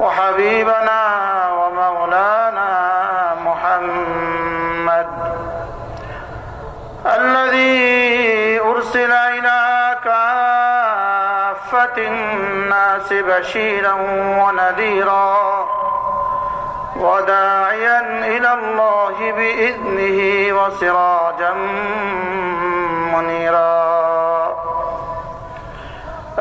وحبيبنا ومولانا محمد الذي أرسل إلى كافة الناس بشيرا ونذيرا وداعيا إلى الله بإذنه وسراجا منيرا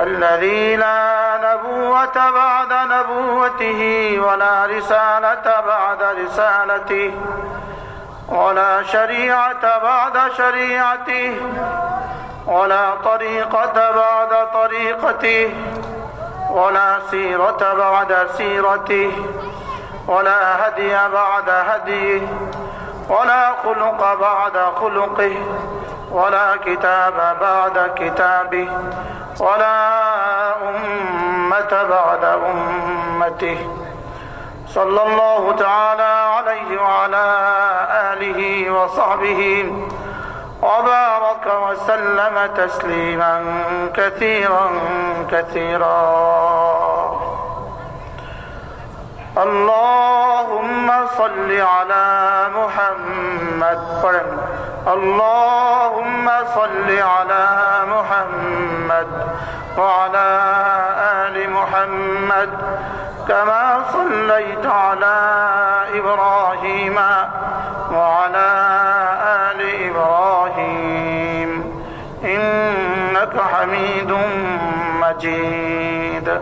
الذي لا نبوة بعد نبوته ولا رسالة بعد رسالته ولا شريعة بعد شريعته ولا طريقة بعد طريقته ولا سيرة بعد سيرته ولا هدي بعد هديه ولا خلق بعد خلقه ولا كتاب بعد كتابه ولا أمة بعد أمته. صلى الله تعالى عليه وعلى آله وصحبه وبارك وسلم تسليما كثيرا كثيرا. اللهم صل على محمد. اللهم صل على محمد وعلى آل محمد كما صليت على إبراهيم وعلى آل إبراهيم. إنك حميد مجيد.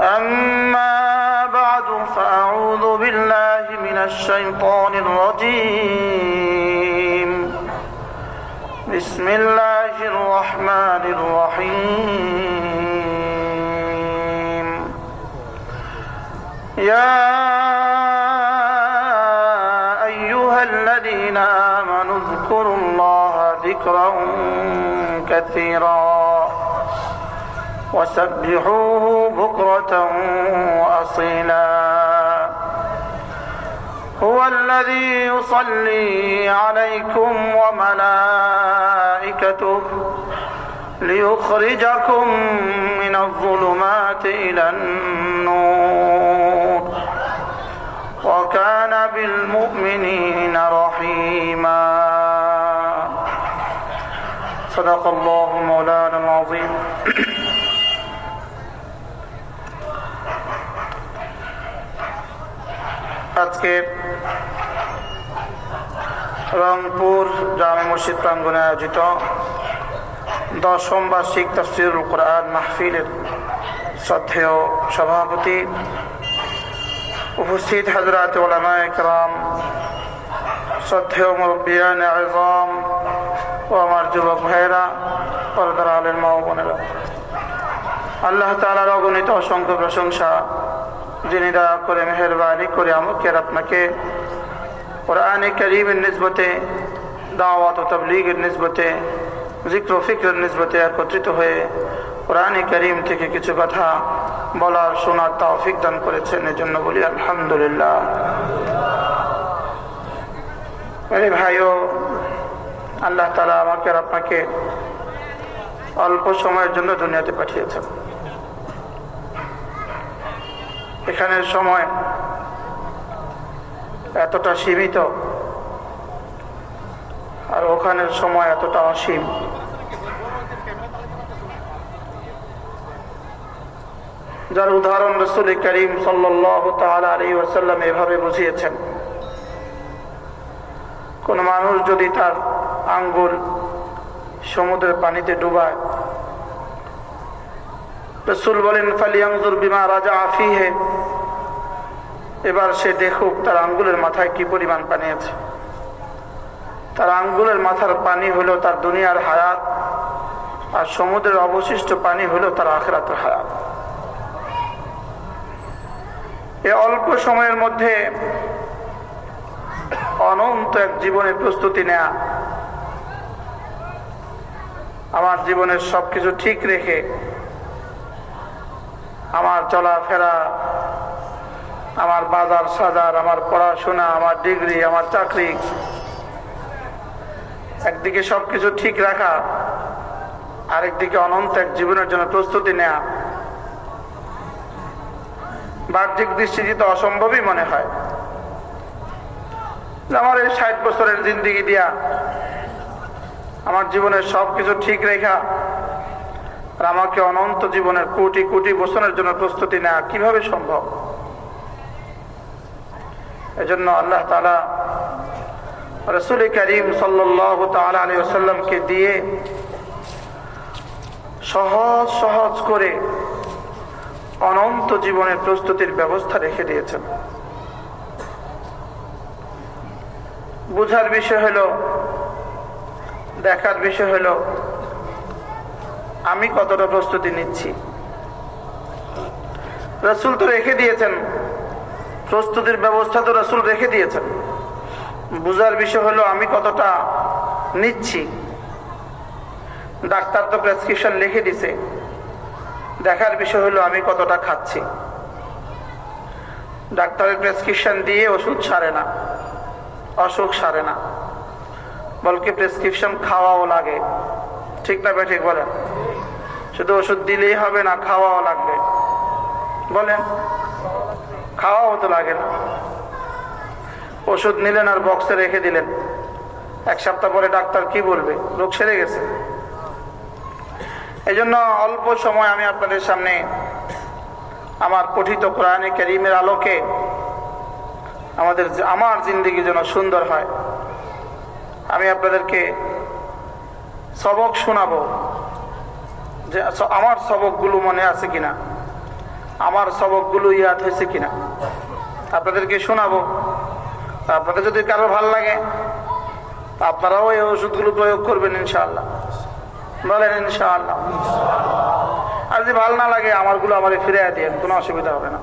أما بعد فأعوذ بالله من الشيطان الرجيم. بسم الله الرحمن الرحيم. يا أيها الذين آمنوا اذكروا الله ذكرا كثيرا. وسبحوه بكرة وأصيلا. هو الذي يصلي عليكم وملائكته ليخرجكم من الظلمات إلى النور. وكان بالمؤمنين رحيما. صدق الله مولانا العظيم. আজকে রংপুর জামে মসজিদ প্রাঙ্গনে আয়োজিত দশম বার্ষিক তফসিরুল কোরআন মাহফিলের শ্রদ্ধেয় সভাপতি উপস্থিত হজরত ওলামা একরাম শ্রদ্ধেয় মুরব্বিয়ান আজম ও আমার যুবক ভাইয়েরা, পরদার আলের মা বোনেরা আল্লাহ তালার অগণিত অসংখ্য প্রশংসা যিনি দয়া করে মেহরবানি করে আমাকে আপনাকে কোরআনে করিমের নিসবতে, দাওয়াত ও তবলিগের নিসবতে, জিক্র ফিক্রের নিসবতে একত্রিত হয়ে কোরআনে করিম থেকে কিছু কথা বলার শোনার তাওফিক দান করেছেন, এজন্য বলি আলহামদুলিল্লাহ। আরে ভাইও, আল্লাহ তালা আমাকে আপনাকে অল্প সময়ের জন্য দুনিয়াতে পাঠিয়েছেন। এখানের সময় এতটা সীমিত আর ওখানের সময় এতটা অসীম। যার উদাহরণ রসুল করিম ওসাল্লাম এভাবে বুঝিয়েছেন, কোন মানুষ যদি তার আঙ্গুল সমুদ্রের পানিতে ডুবায় রসুল বলেন ফালিয়াংজুর বিমা রাজা আফিহে এবার সে দেখুক তার আঙ্গুলের মাথায় কি পরিমাণ পানি আছে। তার আঙ্গুলের মাথার পানি হলো তার দুনিয়ার হায়াত, আর সমুদ্রের অবশিষ্ট পানি হলো তার আখরাতের হায়াত। এ অল্প সময়ের মধ্যে অনন্ত এক জীবনের প্রস্তুতি নেয়া, আমার জীবনের সবকিছু ঠিক রেখে আমার চলাফেরা, আমার বাজার সাজার, আমার পড়াশোনা, আমার ডিগ্রি, আমার চাকরি, একদিকে সবকিছু ঠিক রাখা, আরেকদিকে অনন্ত এক জীবনের জন্য প্রস্তুতি নেয়া। বাহ্যিক দৃষ্টি দৃষ্টিতে অসম্ভবই মনে হয়। আমার এই ষাট বছরের জিন্দিগি দিয়া আমার জীবনের সবকিছু ঠিক রেখা আর আমাকে অনন্ত জীবনের কোটি কোটি বছরের জন্য প্রস্তুতি নেওয়া কীভাবে সম্ভব? এজন্য আল্লাহ তালা রসুল করিম সাল্লামকে দিয়ে সহজ সহজ করে অনন্ত জীবনের প্রস্তুতির ব্যবস্থা রেখে দিয়েছেন। বুঝার বিষয় হলো, দেখার বিষয় হলো আমি কতটা প্রস্তুতি নিচ্ছি? রসুল তো রেখে দিয়েছেন। প্রস্তুতির ব্যবস্থা তো রসুল রেখে দিয়েছেন। বুঝার বিষয় হলো, আমি কতটা নিচ্ছি? ডাক্তার তো প্রেসক্রিপশন লিখে দিছে। দেখার বিষয় হলো, আমি কতটা খাচ্ছি? ডাক্তারের প্রেসক্রিপশন দিয়ে ওষুধ সারে না, অসুখ সারে না, বলকে প্রেসক্রিপশন খাওয়াও লাগে। ঠিক না ঠিক বলেন? শুধু ওষুধ দিলেই হবে না, খাওয়াও লাগবে। বলেন, খাওয়াও তো লাগে না। ওষুধ নিলেন আর বক্সে রেখে দিলেন। এক সপ্তাহ পরে ডাক্তার কি বলবে? রোগ সেরে গেছে। এই অল্প সময় আমি আপনাদের সামনে আমার পঠিত কোরআনে করিমের আলোকে আমাদের আমার জিন্দিগি যেন সুন্দর হয়। আমি আপনাদেরকে সবক শোনাবো। যে আমার সবকগুলো মনে আছে কিনা? আমার সবকগুলো ইয়াদ হয়েছে কিনা? আপনাদেরকে শোনাবো। আপনাদের যদি কারও ভালো লাগে, আপনারাও এই ওষুধগুলো প্রয়োগ করবেন ইনশাআল্লাহ। বলেন ইনশাআল্লাহ। আর যদি ভালো না লাগে, আমারগুলো আমার ফিরে দিয়ে কোনো অসুবিধা হবে না।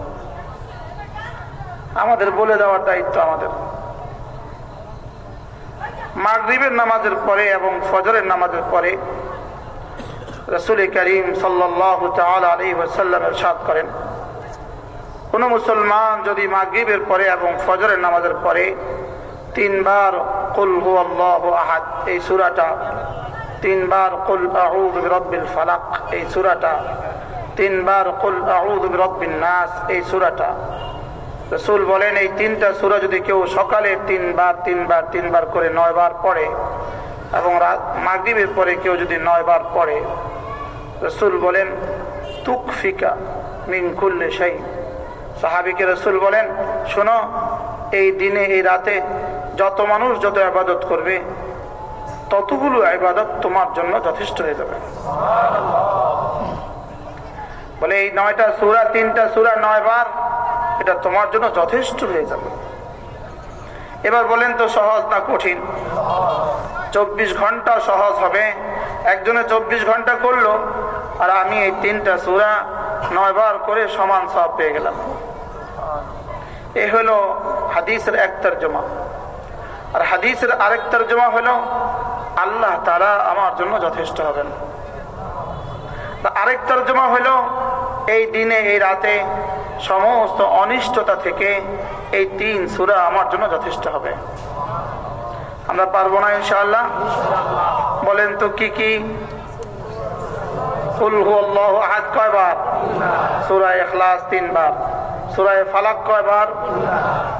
আমাদের বলে দেওয়ার দায়িত্ব আমাদের। মাগরীবের নামাজের পরে এবং ফজরের নামাজের পরে রসুল করিম সাল্লাহ আলী ওসাল্লামের সাদ করেন। কোন মুসলমান যদি মাগরীবের পরে এবং ফজরের নামাজের পরে তিনবার কুল হু আল্লাহ আহাদ, এই সুরাটা, তিনবার কুল আউদ রব্বিল ফালাক, এই সুরাটা, তিনবার কুল আউদ রব্বিন নাস, এই সুরাটা। রসুল বলেন, এই তিনটা সুরা যদি কেউ সকালে তিনবার তিনবার তিনবার করে নয় বার পড়ে এবং মাগরীবের পরে কেউ যদি নয় বার পড়ে রসুল বলেন তুক ফিকা মিন খুললে সেই সাহাবিকে রসুল বলেন, শোনো, এই দিনে, এই রাতে যত মানুষ যত আবাদত করবে, ততগুলো আবাদত তোমার জন্য যথেষ্ট হয়ে যাবে। বলে এই নয়টা সুরা, তিনটা সুরা, নয় বার এটা তোমার জন্য যথেষ্ট হয়ে যাবে। এবার বলেন তো সহজ না কঠিন? চব্বিশ ঘণ্টা সহজ হবে। একজনে চব্বিশ ঘণ্টা করল, আর আমি এই তিনটা সুরা নয় বার করে সমান সব পেয়ে গেলাম। এ হলো হাদিসের এক তর্জমা। আর হাদিসের আরেক তর্জমা হলো, আল্লাহ তারা আমার জন্য যথেষ্ট হবেন। আরেক তর্জমা হলো, এই দিনে, এই রাতে সমস্ত অনিষ্টতা থেকে এই তিন সুরা আমার জন্য যথেষ্ট হবে। আমরা পারব না ইনশাআল্লাহ। বলেন তো কি কি? কয়বার সুরায় তিনবার সুরায় ফালাক কয়বার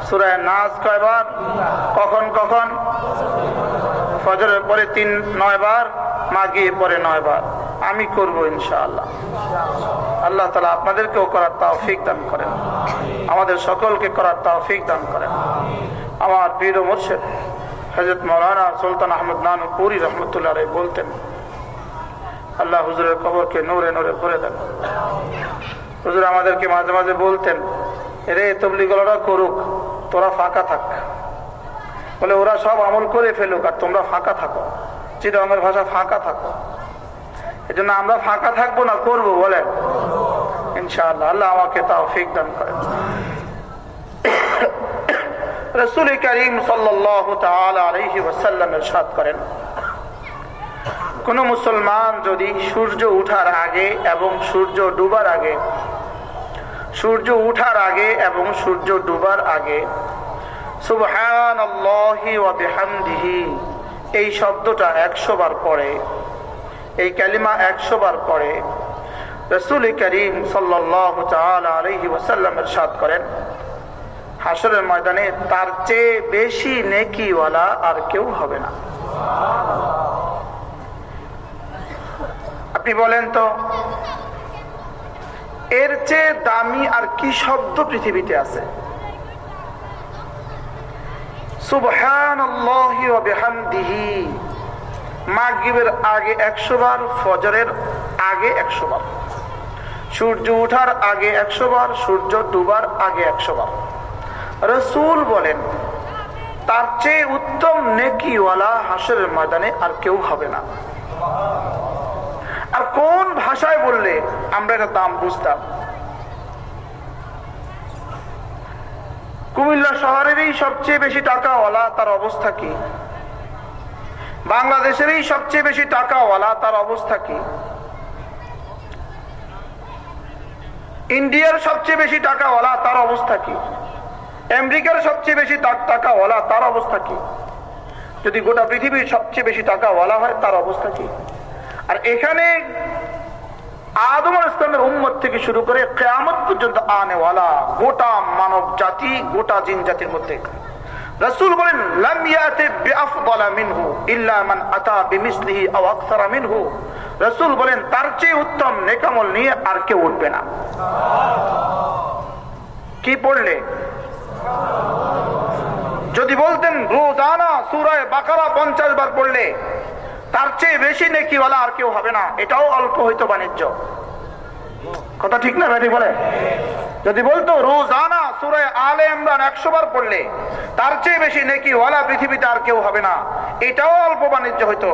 সুরায় কয়বার কখন কখন? ফজরের পরে তিন পরে নয় বার। আমি করব ইনশাআল্লাহ। আল্লাহ তালা আপনাদেরকেও করার তাও ফিক দান করেন। আমাদের সকলকে করার তাও ফিক দান করেন। আমার পীর মুর্শেদ হজরত মৌলানা সুলতান আহমদ নানু পুরী রহমতুল্লাহ রে বলতেন, আল্লাহ হুজুরের কবরকে নোরে নোরে ভরে দেন। হুজুর আমাদেরকে মাঝে মাঝে বলতেন রে তবলিগলরা করুক, তোরা ফাঁকা থাক। বলে, ওরা সব আমল করে ফেলুক আর তোমরা ফাঁকা থাকো। চিরমের ভাষা ফাঁকা থাকো। এই জন্য আমরা ফাঁকা থাকব না, করব, বলেন। আল্লাহ আমাকে তাও ফিক দান করেন। রসুল করিম করেন, কোন মুসলমান যদি সূর্য উঠার আগে এবং সূর্য ডুবার আগে, সূর্য উঠার আগে এবং সূর্য ডুবার আগে সুবহান এই শব্দটা একশো বার পরে এই কালিমা একশো বার পরে রসুল করিম সাল্লাহ ওসাল্লামের সাদ করেন হাসরের ময়দানে তার চেয়ে বেশি নেকিওয়ালা আর কেউ হবে না। আপনি বলেন তো, এর চেয়ে দামি আর কি শব্দ পৃথিবীতে আছে? মাগিবের আগে একশো বার ফজরের আগে একশো বার সূর্য উঠার আগে একশো বার সূর্য ডুবার আগে একশো বার রসুল বলেন, তার চেয়ে উত্তম নেকিওয়ালা হাসরের ময়দানে আর কেউ হবে না। আর কোন ভাষায় বললে আমরা এটা দাম বুঝতাম? কুমিল্লা শহরেরই সবচেয়ে বেশি টাকাওয়ালা তার অবস্থা কি? বাংলাদেশেরই সবচেয়ে বেশি টাকাওয়ালা, তার অবস্থা কি? ইন্ডিয়ার সবচেয়ে বেশি টাকাওয়ালা, তার অবস্থা কি? আমেরিকার সবচেয়ে বেশি টাকাওয়ালা, তার অবস্থা কি? যদি গোটা পৃথিবীর সবচেয়ে বেশি টাকাওয়ালা হয়, তার অবস্থা কি? আর এখানে আদম ইসলামের উম্মত থেকে শুরু করে কেয়ামত পর্যন্ত আনেওয়ালা গোটা মানব জাতি গোটা জিন জাতির মধ্যে। রসুল বলেন রসুল বলেন, তার চেয়ে উত্তম নেকামল নিয়ে আর কেউ উঠবে না। কি পড়লে? যদি বলতেন, রোজানা সুরায় বাকারা পঞ্চাশ বার পড়লে তার চেয়ে বেশি নেকিওয়ালা আর কেউ হবে না। এটাও অল্প হইতো বাণিজ্য। কথা ঠিক না, ভাই বলে? যদি বলতো, রোজানা সুরায় আলে ইমরান একশো বার পড়লে তার চেয়ে বেশি নেকিওয়ালা পৃথিবীতে আর কেউ হবে না। এটাও অল্প বাণিজ্য হইতো।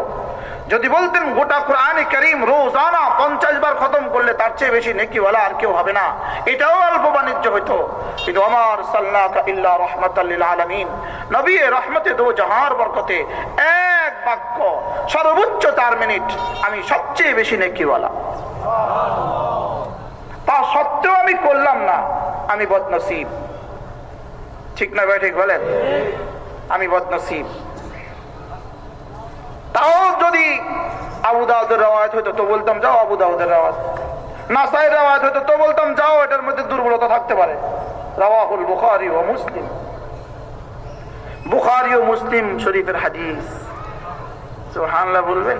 যদি বলতেন, গোটা কোরআন করিম রোজানা পঞ্চাশ বার খতম করলে তার চেয়ে বেশি নেকিওয়ালা আর কেউ হবে না। এটাও অল্প বাণিজ্য হইতো। কিন্তু আমার সাল্লাহ রহমত আলমিন। নবী রহমতে দো জাহার বরকতে এক বাক্য, সর্বোচ্চ চার মিনিট আমি সবচেয়ে বেশি নেকিওয়ালা। তা সত্ত্বেও আমি করলাম না। আমি বদনসিব। ঠিক না ভাই, ঠিক বলেন? আমি বদনসিব। তাও যদি আবু দাউদের রাওয়াত হইতো তো বলতাম, যাও আবু দাউদের রাওয়াত নাসাইয়ের রাওয়াত হইতো তো বলতাম, যাও, এটার মধ্যে দুর্বলতা থাকতে পারে। রাওয়াহুল বুখারি ও মুসলিম। বুখারি ও মুসলিম শরীফের হাদিস। সুবহানাল্লাহ, বলবেন?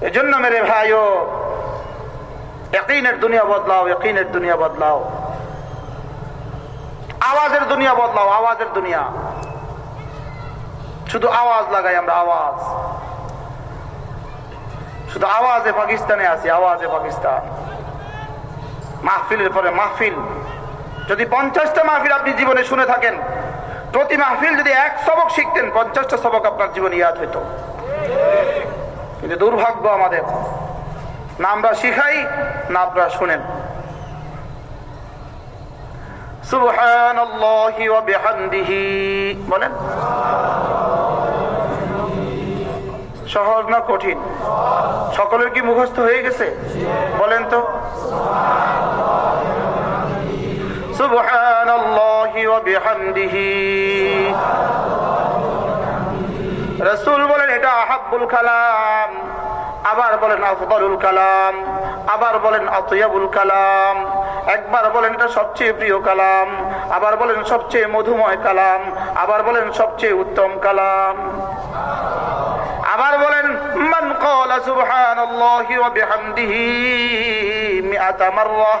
এজন্য মেরে ভাইও একইনের দুনিয়া বদলাও একইনের দুনিয়া বদলাও। আওয়াজের দুনিয়া বদলাও, আওয়াজের দুনিয়া। শুধু আওয়াজ লাগাই আমরা আওয়াজ। শুধু আওয়াজে পাকিস্তানে আছি, আওয়াজে পাকিস্তান। মাহফিলের পরে মাহফিল। যদি পঞ্চাশটা মাহফিল আপনি জীবনে শুনে থাকেন, প্রতি মাহফিল যদি এক সবক শিখতেন, পঞ্চাশটা সবক আপনার জীবন ইয়াদ হইতো। কিন্তু দুর্ভাগ্য আমাদের। না আমরা শিখাই, না আপনারা শুনেন। বলেন। সহজ না কঠিন? সকলের কি মুখস্থ হয়ে গেছে? বলেন তো। সুবহান রসুল বলেন, এটা আহাবুল কালাম। আবার বলেন, আফদলুল কালাম। আবার বলেন, আতয়াবুল কালাম। একবার বলেন, এটা সবচেয়ে প্রিয় কালাম। আবার বলেন, সবচেয়ে মধুময় কালাম। আবার বলেন, সবচেয়ে উত্তম কালাম। আবার বলেন, মান ক্বালা সুবহানাল্লাহি ওয়া বিহামদিহি মিআতা মাররা।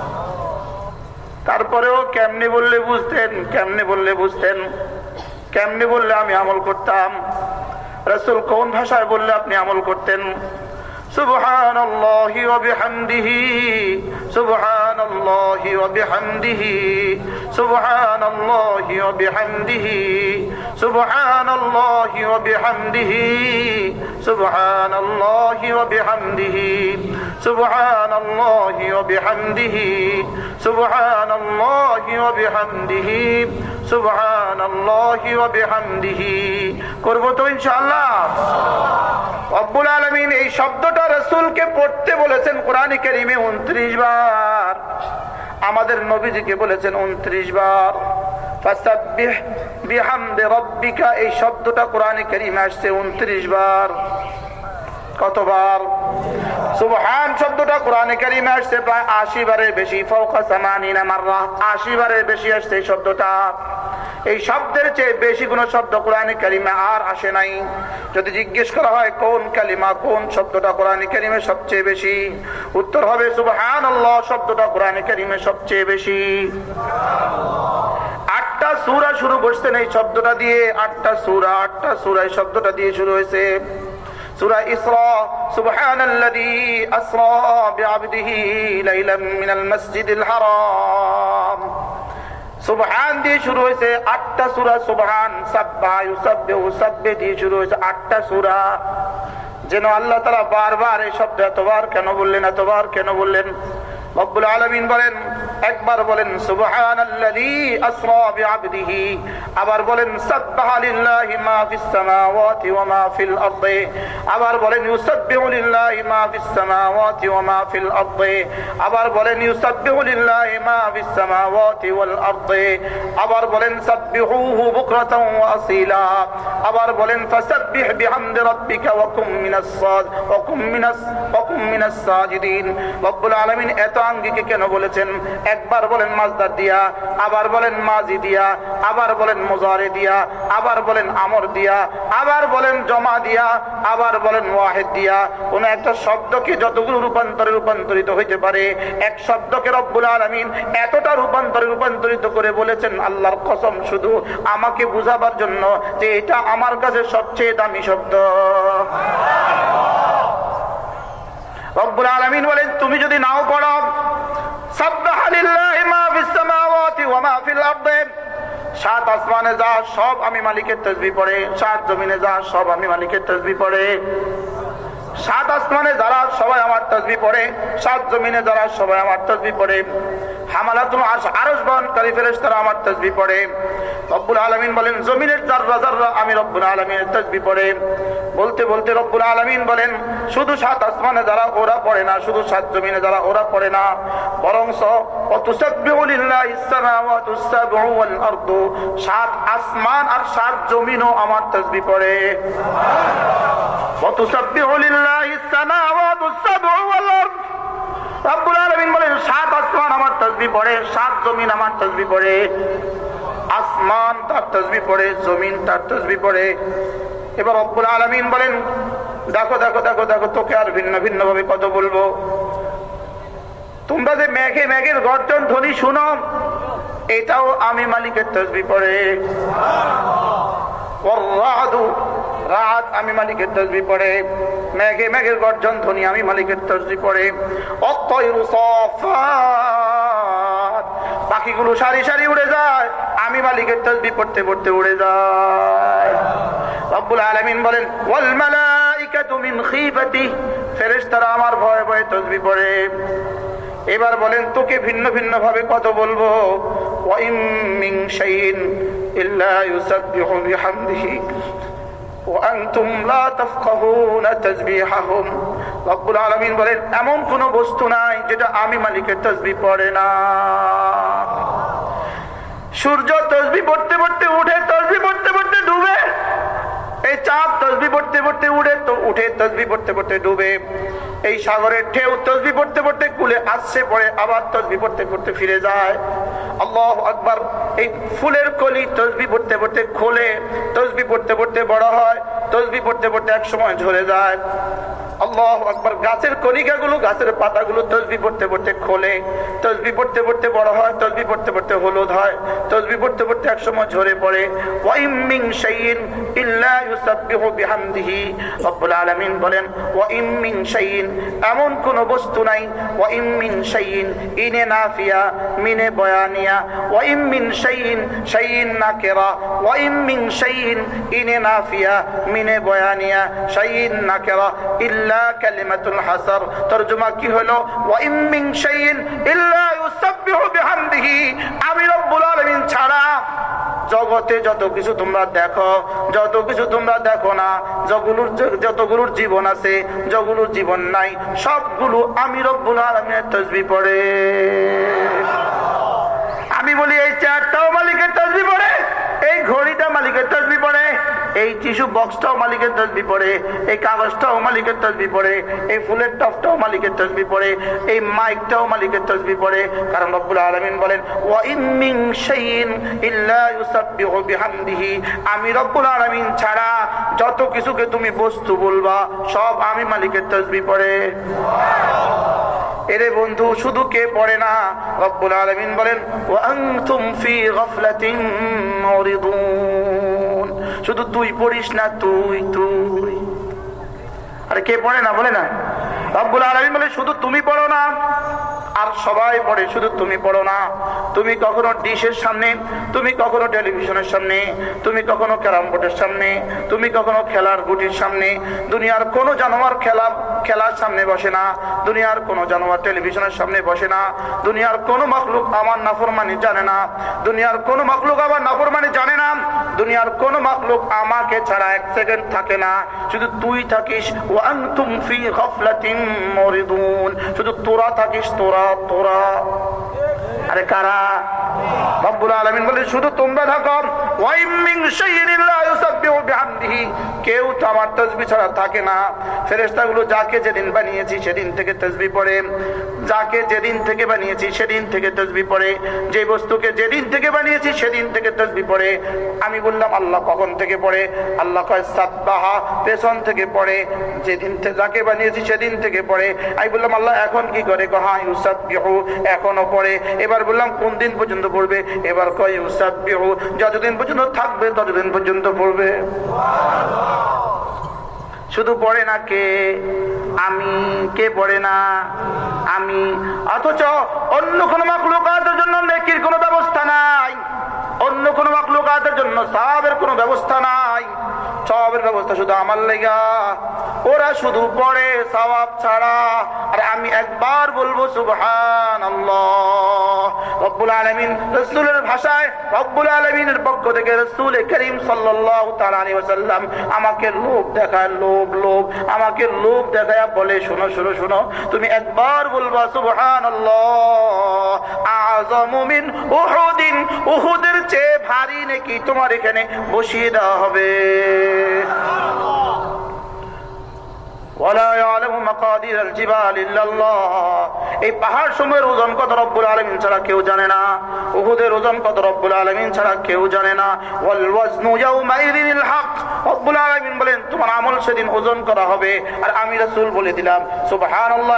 তারপরেও কেমনি বললে বুঝতেন কেমনি বললে বুঝতেন কেমনি বললে আমি আমল করতাম রসুল কোন ভাষায় বললে আপনি আমল করতেন سبحان الله وبحمده سبحان الله وبحمده سبحان الله وبحمده سبحان الله وبحمده سبحان الله وبحمده سبحان الله وبحمده سبحان الله وبحمده سبحان الله وبحمده করব তো ইনশাআল্লাহ রব্বুল আলামিন এই শব্দটা রসুলকে পড়তে বলেছেন কোরআন কারীমে 29 বার আমাদের নবীজিকে বলেছেন 29 বার ফাসাব্বিহ বিহামদি রাব্বিকা এই শব্দটা কোরআনে কারীমে আসছে 29 বার কতবার? সুবহান, শব্দটা কোরআনে কারিমে আসছে প্রায় আশি বারের বেশি ফৌকা সামানিনা মাররা, আশি বারের বেশি আসছে এই শব্দটা। এই শব্দের চেয়ে বেশি কোন শব্দ কোরআনে কারিমে আর আসে নাই। যদি জিজ্ঞেস করা হয়, কোন কালিমা, কোন শব্দটা কোরআনে কারিমে সবচেয়ে বেশি? উত্তর হবে সুবহান আল্লাহ শব্দটা কোরআনে কারিমে সবচেয়ে বেশি। আটটা সুরা শুরু করছেন এই শব্দটা দিয়ে, আটটা সুরা আটটা সুরা এই শব্দটা দিয়ে শুরু হয়েছে। سورة إسراء سبحان الذي أسرى بعبده ليلا من المسجد الحرام সুবহান দিয়ে শুরু হয়েছে আটটা সুরা সুবহান সাব্বা ইউসাব্বে উসাব্বে দিয়ে শুরু হয়েছে আটটা সুরা যেন আল্লাহ তারা বারবার এই শব্দ এতবার কেন বললেন এতবার কেন বললেন আবার বলেন, সাব্বাহা লিল্লাহি মা ফিস আবার বলেন, ইউসাব্বিহু লিল্লাহি মা ফিস সামাওয়াতি আবার বলেন আবার বলেন এত আঙ্গিকে কেন বলেছেন? একবার বলেন মাজদার দিয়া, আবার বলেন মাজি দিয়া, আবার বলেন মোজারে দিয়া, আবার বলেন আমর দিয়া, আবার বলেন জমা দিয়া, আবার বলেন ওয়াহেদ দিয়া। কোন একটা শব্দকে যতগুলো রূপান্তরে রূপান্তরিত হইতে পারে, এক শব্দকে রব্বুল আলমিন এতটা রূপান্তরে রূপান্তরিত করে বলেছেন, আল্লাহর কসম শুধু আমাকে বুঝাবার জন্য যে এটা আমার কাছে সবচেয়ে দামি শব্দ। রব্বুল আলমিন বলেন, তুমি যদি নাও পড়ো সাত আসমানে যা সব আমি মালিকের তসবি পড়ে, সাত জমিনে যা সব আমি মালিকের তসবি পড়ে। সাত আসমানে যারা সবাই আমার তসবি পড়ে, সাত জমিনে যারা সবাই আমার তসবি পড়ে আমার তসবি পড়ে। জমিনের পড়ে। শুধু সাত যারা ওরা পড়ে না সাত আসমান আর সাত জমিনও আমার পড়ে। এবার বলেন, দেখো দেখো দেখো দেখো, তোকে আর ভিন্ন ভিন্ন ভাবে কত বলব। তোমরা যে মেঘে মেঘের গর্জন ধ্বনি শুনো এটাও আমি মালিকের তসবি পড়ে। রাত আমি মালিকের তসবি পড়ে। মেঘে মেঘের গর্জন ধ্বনি আমি মালিকের তসবি পড়ে। পাখিগুলো সারি সারি উড়ে যায়, আমি মালিকের তসবি পড়তে পড়তে উড়ে যায়। রব্বুল আলমিন বলেন, ওয়াল মালাইকাতু মিন খিফাতি ফেরেশতারা আমার ভয়ে ভয়ে তসবি পড়ে। এবার বলেন, তোকে ভিন্ন ভিন্ন ভাবে কত বলব? বলেন, এমন কোন বস্তু নাই যেটা আমি মালিকের তসবি পড়ে না। সূর্য তসবি পড়তে পড়তে উঠে তসবি পড়তে পড়তে ডুবে। এই চাঁদ তসবি পড়তে পড়তে উড়ে তো উঠে তসবি পড়তে পড়তে ডুবে। এই সাগরের ঢেউ তসবি পড়তে পড়তে কুলে আসছে পড়ে আবার তসবি পড়তে পড়তে ফিরে যায়। আল্লাহ আকবার, এই ফুলের কলি তসবি পড়তে পড়তে খোলে, তসবি পড়তে পড়তে বড় হয়, তসবি পড়তে পড়তে এক সময় ঝরে যায়। আল্লাহ আকবর, গাছের কলিকাগুলো গাছের পাতাগুলো তসবি পড়তে পড়তে খোলে। তসবি পড়তে পড়তে বড় হয়, তসবি পড়তে পড়তে হলুদ হয়, তসবি পড়তে পড়তে একসময় ঝরে পড়ে। ওয়াইমিং শাইইন ইল্লা ইউসাব্বিহু বিহামদিহি। রব্বুল আলামিন বলেন, ওয়াইমিং শাইইন, এমন কোন বস্তু নাই। ওয়াইমিন শাইইন, ইনে নাফিয়া, মিনে বয়ানিয়া। ওয়াইমিন শাইইন শাইইন নাকিরা। ওয়াইমিন শাইইন, ইনে নাফিয়া, মিনে বয়ানিয়া। শাইইন নাকিরা, ইল্লা জগতে যত কিছু তোমরা দেখো, যত কিছু তোমরা দেখো না, যগুলোর যতগুলোর জীবন আছে, যগুলোর জীবন নাই, সবগুলো আমি রব্বুল আলমিনের তসবি পড়ে। আমি বলি, এই চারটাও মালিকের তসবি পড়ে, এই ঘড়িটা মালিকের তসবি পড়ে। এই টিস্যু বক্সটাও মালিকের তসবি পড়ে, এই কাগজটাও মালিকের তসবি পড়ে, এই ফুলের টপটাও মালিকের তসবি পড়ে, এই মাইকটাও মালিকের তসবি পড়ে। কারণ রব্বুল আলমিন বলেন আমি রব্বুল আলমিন ছাড়া যত কিছুকে তুমি বস্তু বলবা, সব আমি মালিকের তসবি পড়ে। এরে বন্ধু, শুধু কে পড়ে না? রব্বুল আলমিন বলেন ও আনতুম ফি গফলাতিন মুরিদুন। শুধু তুই পড়িস না তুই তুই। আরে কে পড়ে না? বলে না। রব্বুল আলমিন বলে, শুধু তুমি পড়ো না। আর সবাই পড়ে, শুধু তুমি পড়ো না। তুমি কখনো ডিশের সামনে, তুমি কখনো টেলিভিশনের সামনে, তুমি কখনো ক্যারাম বোর্ডের সামনে, তুমি কখনো খেলার গুটির সামনে। দুনিয়ার কোন জানোয়ার খেলা, খেলার সামনে বসে না। দুনিয়ার কোন জানোয়ার টেলিভিশনের সামনে বসে না। দুনিয়ার কোনো মখলুক আমার নাফরমানি জানে না। দুনিয়ার কোন মখলুক আমার নাফরমানি জানে না। দুনিয়ার কোন মখলুক আমাকে ছাড়া এক সেকেন্ড থাকে না। শুধু তুই থাকিস ওয়ান তুম মরিদুন। শুধু তোরা থাকিস, তোরা তোরা আরে কারা? আমি বললাম, আল্লাহ কখন থেকে পড়ে? আল্লাহ সাতবাহা পেছন থেকে পড়ে। যেদিন যাকে বানিয়েছি সেদিন থেকে পড়ে। আমি বললাম, আল্লাহ এখন কি করে? হ্যাঁ ইউসাদ এখনও পড়ে। এবার বললাম, কোন দিন পর্যন্ত পড়বে, এবার কয় বিহু যতদিন পর্যন্ত থাকবে, ততদিন পর্যন্ত পড়বে। শুধু পড়ে না কে? আমি কে পড়ে না? আমি। অথচ অন্য কোন মাকলুকাতের জন্য নেকির কোনো ব্যবস্থা নাই। অন্য কোন মাকলুকাতের জন্য সাহাবের কোনো ব্যবস্থা নাই। সবের ব্যবস্থা শুধু আমার লেগা। ওরা শুধু পড়ে সবাব ছাড়া। আর আমি একবার বলব সুবহান আমাকে লোভ দেখায় বলে, শোনো শোনো শোনো, তুমি একবার উহুদের চেয়ে ভারী নাকি তোমার এখানে বসিয়ে দেওয়া হবে? এই পাহাড় সময়ের ওজন কত রব্বুল আলমিন ছাড়া কেউ জানে না। উহুদের ওজন কত রব্বুল আলমিন ছাড়া কেউ জানে না। বলেন, তোমার আমল সেদিন ওজন করা হবে। আর আমি রাসুল বলে দিলাম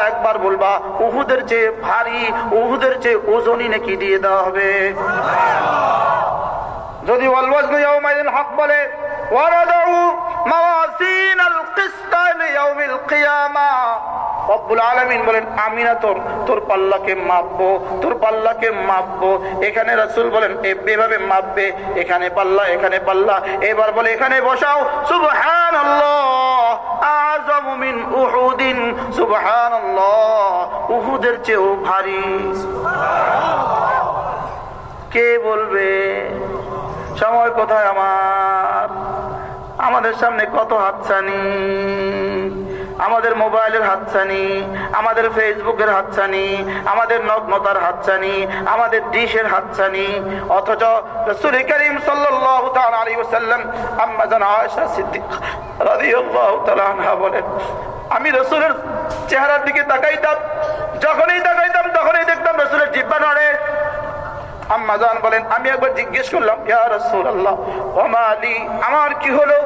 একবার বলবা, উহুদের চেয়ে ভারী, উহুদের চেয়ে ওজনই নাকি দিয়ে দেওয়া হবে। যদি হক বলে তোর পাল্লাকে মাপবো এখানে বলেন মাপবে, এখানে পাল্লা এখানে পাল্লা। এবার এখানে বসাও। উহুদের চেয়েও ভারী। কে বলবে? সময় কোথায় আমার? আমাদের সামনে কত হাতছানি? আমাদের মোবাইলের হাতছানি, আমাদের ফেসবুকের হাতছানি, আমাদের নগ্নতার হাতছানি, আমাদের ডিশের হাতছানি, অথচ রসুল করিম সাল্লাল্লাহু তাআলা আলাইহি ওয়াসাল্লাম আম্মা জান আয়েশা সিদ্দিক বলেন, আমি রসুলের চেহারার দিকে তাকাইতাম, যখনই তাকাইতাম তখনই দেখতাম রসুলের জিব্বা নড়ে। আম্মাজান বলেন, আমি একবার জিজ্ঞেস করলাম, ইয়া রাসূলুল্লাহ ওমালি আমার কি হলো?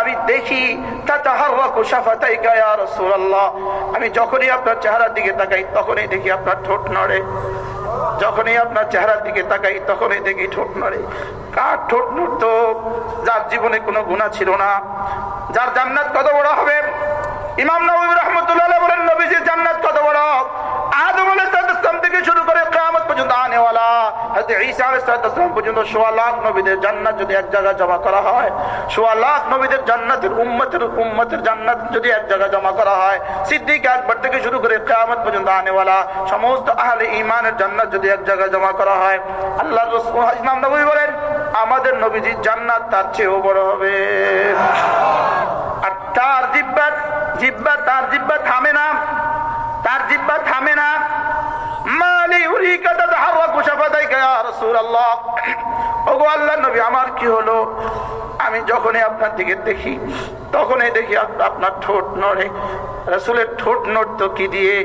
আমি দেখি আমি যখনই আপনার চেহারার দিকে তাকাই, তখনই দেখি আপনার ঠোঁট নড়ে। যখনই আপনার চেহারার দিকে তাকাই, তখনই দেখি ঠোঁট নড়ে। কার ঠোঁট নড়তো? যার জীবনে কোনো গুণা ছিল না। যার জান্নাত কত বড় হবে? ইমাম নবী রহমতুল্লাহ বলেন নবীজির জান্নাত কত বড়? আদম আলাইহিসসালাম থেকে শুরু করে কিয়ামত পর্যন্ত আনেওয়ালা, হযরত ঈসা আলাইহিসসালাম পর্যন্ত সোয়া লাখ নবীদের জান্নাত যদি এক জায়গায় জমা করা হয়, সোয়া লাখ নবীদের জান্নাতের উম্মতের উম্মতের জান্নাত যদি এক জায়গায় জমা করা হয়, সিদ্দিক আকবর থেকে শুরু করে কিয়ামত পর্যন্ত আনেওয়ালা, সমস্ত আহলে ঈমানের জান্নাত যদি এক জায়গায় জমা করা হয়, আল্লাহর রাসূল ইমাম নবী বলেন, আমাদের নবীজির জান্নাত তার চেয়েও বড় হবে। আর তার জিব্বা জিব্বা, তার জিব্বা থামে না। তার জিব্বা থামে না। আমার হলো? আমি যখনই আপনার দিকে দেখি, তখনই দেখি আপ- আপনার ঠোঁট নড়ে। রাসূলের ঠোঁট দিয়ে?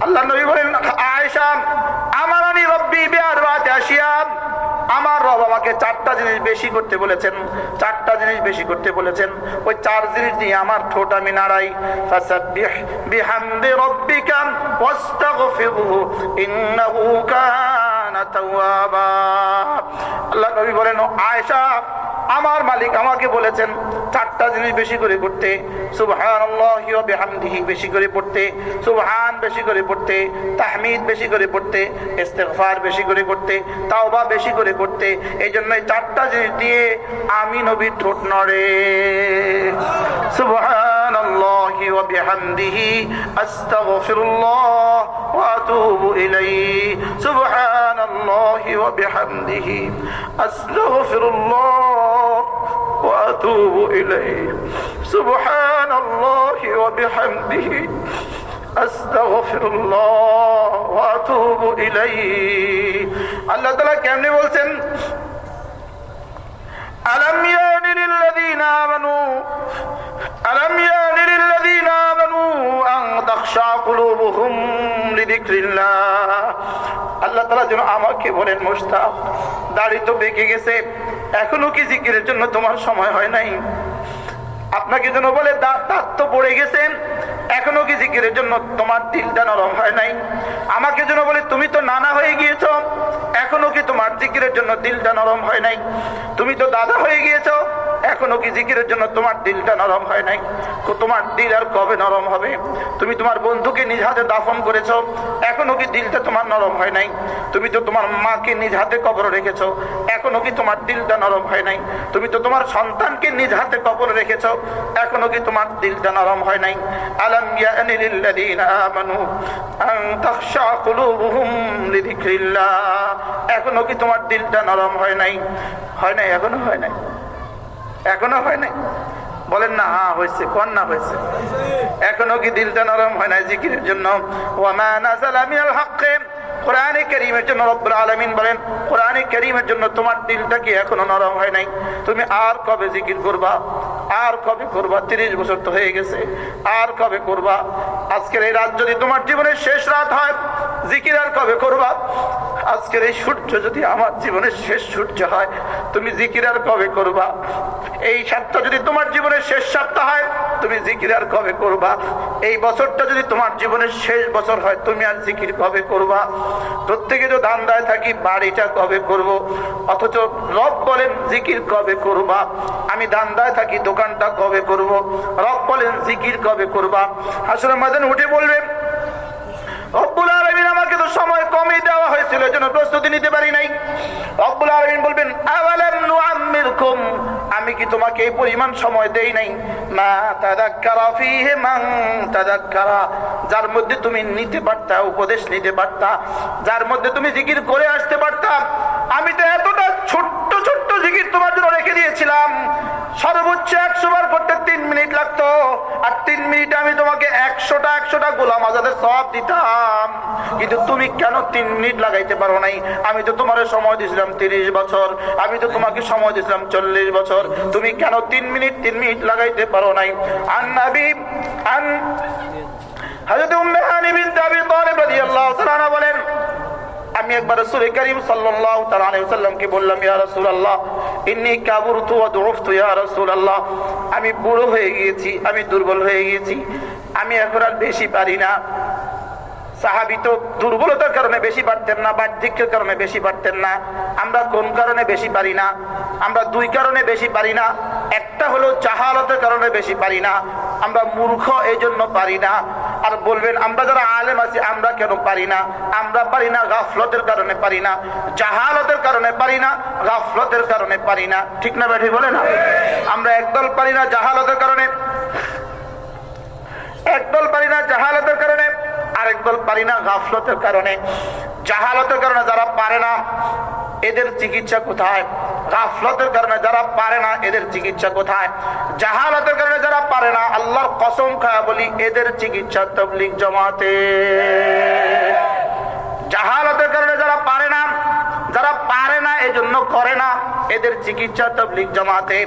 আল্লাহ নবী বলেন, আয়েশা আমার আমি রব্বি বিয়ার আসিয়াম আমার রব আমাকে চারটা জিনিস বেশি করতে বলেছেন, চারটা জিনিস বেশি করতে বলেছেন। ওই চার জিনিস নিয়ে আমার ঠোঁট আমি নাড়াই। আল্লাহ নবী বলেন আয়েশা আমার মালিক আমাকে বলেছেন, চারটা জিনিস বেশি করে পড়তে বিহামদিহি বেশি করে পড়তে, সুবহান বেশি করে পড়তে, তাহমিদ বেশি করে পড়তে ইস্তেফার বেশি করে করতে তাওবা বেশি করে করতে এই জন্য চারটা জিনিস দিয়ে আমি নবী ঠোঁট নড়ে। সুবহানাল্লাহি। ওয়া বিহামদিহি আস্তাগফিরুল্লাহ ওয়া আতুবু ইলাইহি সুবহানাল্লাহি ওয়া বিহামদিহি আস্তাগফিরুল্লাহ وأتوب إليه سبحان الله وبحمده أستغفر الله وأتوب إليه الله تعالى কেমনে বলছেন ألم يان للذين آمنوا ألم يان للذين آمنوا أن تخشع قلوبهم لذكر الله আল্লাহ তালা যেন আমাকে বলেন মোস্তাক দাড়ি তো বেঁকে গেছে এখনো কি জিকিরের জন্য তোমার সময় হয় নাই আপনাকে যেন বলে, দাঁত দাঁত তো পড়ে গেছেন এখনও কি জিকিরের জন্য তোমার দিলটা নরম হয় নাই? আমাকে যেন বলে, তুমি তো নানা হয়ে গিয়েছ। এখনও কি তোমার জিকিরের জন্য দিলটা নরম হয় নাই? তুমি তো দাদা হয়ে গিয়েছো। এখনও কি জিকিরের জন্য তোমার দিলটা নরম হয় নাই? তোমার দিল আর কবে নরম হবে? তুমি তোমার বন্ধুকে নিজ হাতে দাফন করেছ, এখনও কি দিলটা তোমার নরম হয় নাই? তুমি তো তোমার মাকে নিজ হাতে কবর রেখেছ, এখনও কি তোমার দিলটা নরম হয় নাই? তুমি তো তোমার সন্তানকে নিজ হাতে কবর রেখেছ, এখনও কি তোমার দিলটা নরম হয় নাই? আলাম এখনও কি তোমার দিলটা নরম হয় নাই? হয় নাই, এখনও হয় নাই? এখনও হয় নাই? বলেন না হ্যাঁ হয়েছে, কন না হয়েছে? এখনও কি দিলটা নরম হয় নাই জিকিরের জন্য? আমি কোরআনে করিমের জন্য রব্বুল আলামিন বলেন, কোরআনে করিমের জন্য তোমার দিলটা কি এখনও নরম হয় নাই? তুমি আর কবে জিকির করবা? আর কবে করবা? তিরিশ বছর তো হয়ে গেছে। আর কবে করবা? আজকের এই রাত যদি তোমার জীবনের শেষ রাত হয়, জিকির আর কবে করবা? আজকের এই সূর্য যদি আমার জীবনের শেষ সূর্য হয়, তুমি জিকির আর কবে করবা? এই সপ্তাহ যদি তোমার জীবনের শেষ সপ্তাহ হয়, তুমি জিকির আর কবে করবা? এই বছরটা যদি তোমার জীবনের শেষ বছর হয়, তুমি আর জিকির কবে করবা? প্রত্যেকে তো ধান্দায় থাকি, বাড়িটা কবে করব। অথচ রব বলেন, জিকির কবে করবা আমি ধান্দায় থাকি, দোকানটা কবে করব। রব বলেন, জিকির কবে করবা আসলে মাদান উঠে বলবেন রব্বুল আলমিন আমাকে তো সময় কমই দেওয়া হয়েছিল জন্য প্রস্তুতি নিতে পারি নাই। রব্বুল আলমিন বলবেন, আওয়ালাম নুআম্মিরকুম? আমি কি তোমাকে এই পরিমাণ সময় দেই নাই? মা তাদাক্কারা ফীহি মান তাদাক্কারা। যার মধ্যে তুমি নিতে পারতা, উপদেশ নিতে পারতা, যার মধ্যে তুমি জিকির করে আসতে পারতা। আমি তো এতটা ছোট্ট ছোট্ট জিকির তোমার জন্য রেখে দিয়েছিলাম। সর্বোচ্চ একশো বার করতে তিন মিনিট লাগতো, আর তিন মিনিটে আমি তোমাকে একশোটা একশোটা গোলাম আজাদের সব দিতাম। কিন্তু তুমি কেন তিন মিনিট লাগাইতে পারো নাই? আমি তো তোমার সময় দিয়েছিলাম তিরিশ বছর, আমি তো তোমাকে সময় দিয়েছিলাম চল্লিশ বছর। তুমি কেন তিন মিনিট তিন মিনিট লাগাইতে পারো নাই? আন নাবি, আন আমি বুড়ো হয়ে গিয়েছি, আমি দুর্বল হয়ে গিয়েছি, আমি এখন আর বেশি পারি না। সাহাবি তো দুর্বলতার কারণে বেশি পারতেন না বার্ধক্যের কারণে বেশি পারতেন না। আমরা কোন কারণে বেশি পারি না? আমরা দুই কারণে বেশি পারি না। একটা হলো জাহালতের কারণে বেশি পারি না। আমরা মূর্খ এই জন্য পারি না। আর বলবেন, আমরা যারা আলেম আছি, আমরা কেন পারি না? আমরা পারি না গাফলতের কারণে পারি না। জাহালতের কারণে পারি না, গাফলতের কারণে পারি না। ঠিক না ব্যাঠি বলে না আমরা একদল পারি না জাহালতের কারণে। একদল পারি না জাহালতের কারণে। আরেক দল পারি না গাফলতের কারণে, জাহালতের কারণে যারা পারে না, এদের চিকিৎসা কোথায়? গাফলতের কারণে যারা পারে না, এদের চিকিৎসা কোথায়? জাহালতের কারণে যারা পারে না, আল্লাহর কসম খায়া বলি, এদের চিকিৎসা তবলিক জমাতে। জাহালতের কারণে যারা পারে না, যারা পারে না, এজন্য করে না, এদের চিকিৎসা তবলিক জমাতে।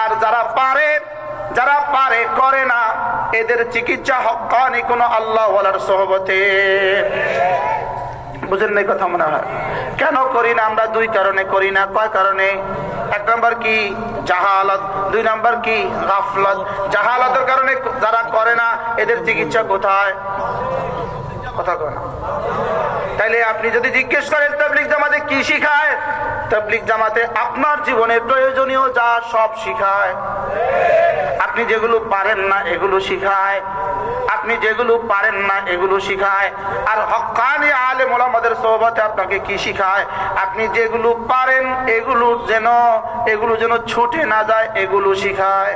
আর যারা পারে যারা পারে, করে না, এদের চিকিৎসা হকানি কোন আল্লাহ সহবতে। বুঝেন না কথা মনে হয়? কেন করি না আমরা? দুই কারণে করি না। কয় কারণে? এক নম্বর কি? জাহালত। দুই নম্বর কি? গাফলত। জাহালতের কারণে যারা করে না, এদের চিকিৎসা কোথায়? কথা কয় না তাইলে আপনি যদি জিজ্ঞেস করেন তবলিক জামাতে কি শিখায়? তবলিক জামাতে আপনার জীবনে প্রয়োজনীয় যা সব শিখায়। আপনি যেগুলো পারেন না, এগুলো শিখায়। আপনি যেগুলো পারেন না, এগুলো শিখায়। আর হকানি আলে মোলামদের সোহবতে আপনাকে কি শিখায়? আপনি যেগুলো পারেন, এগুলো যেন এগুলো যেন ছুটে না যায়, এগুলো শিখায়।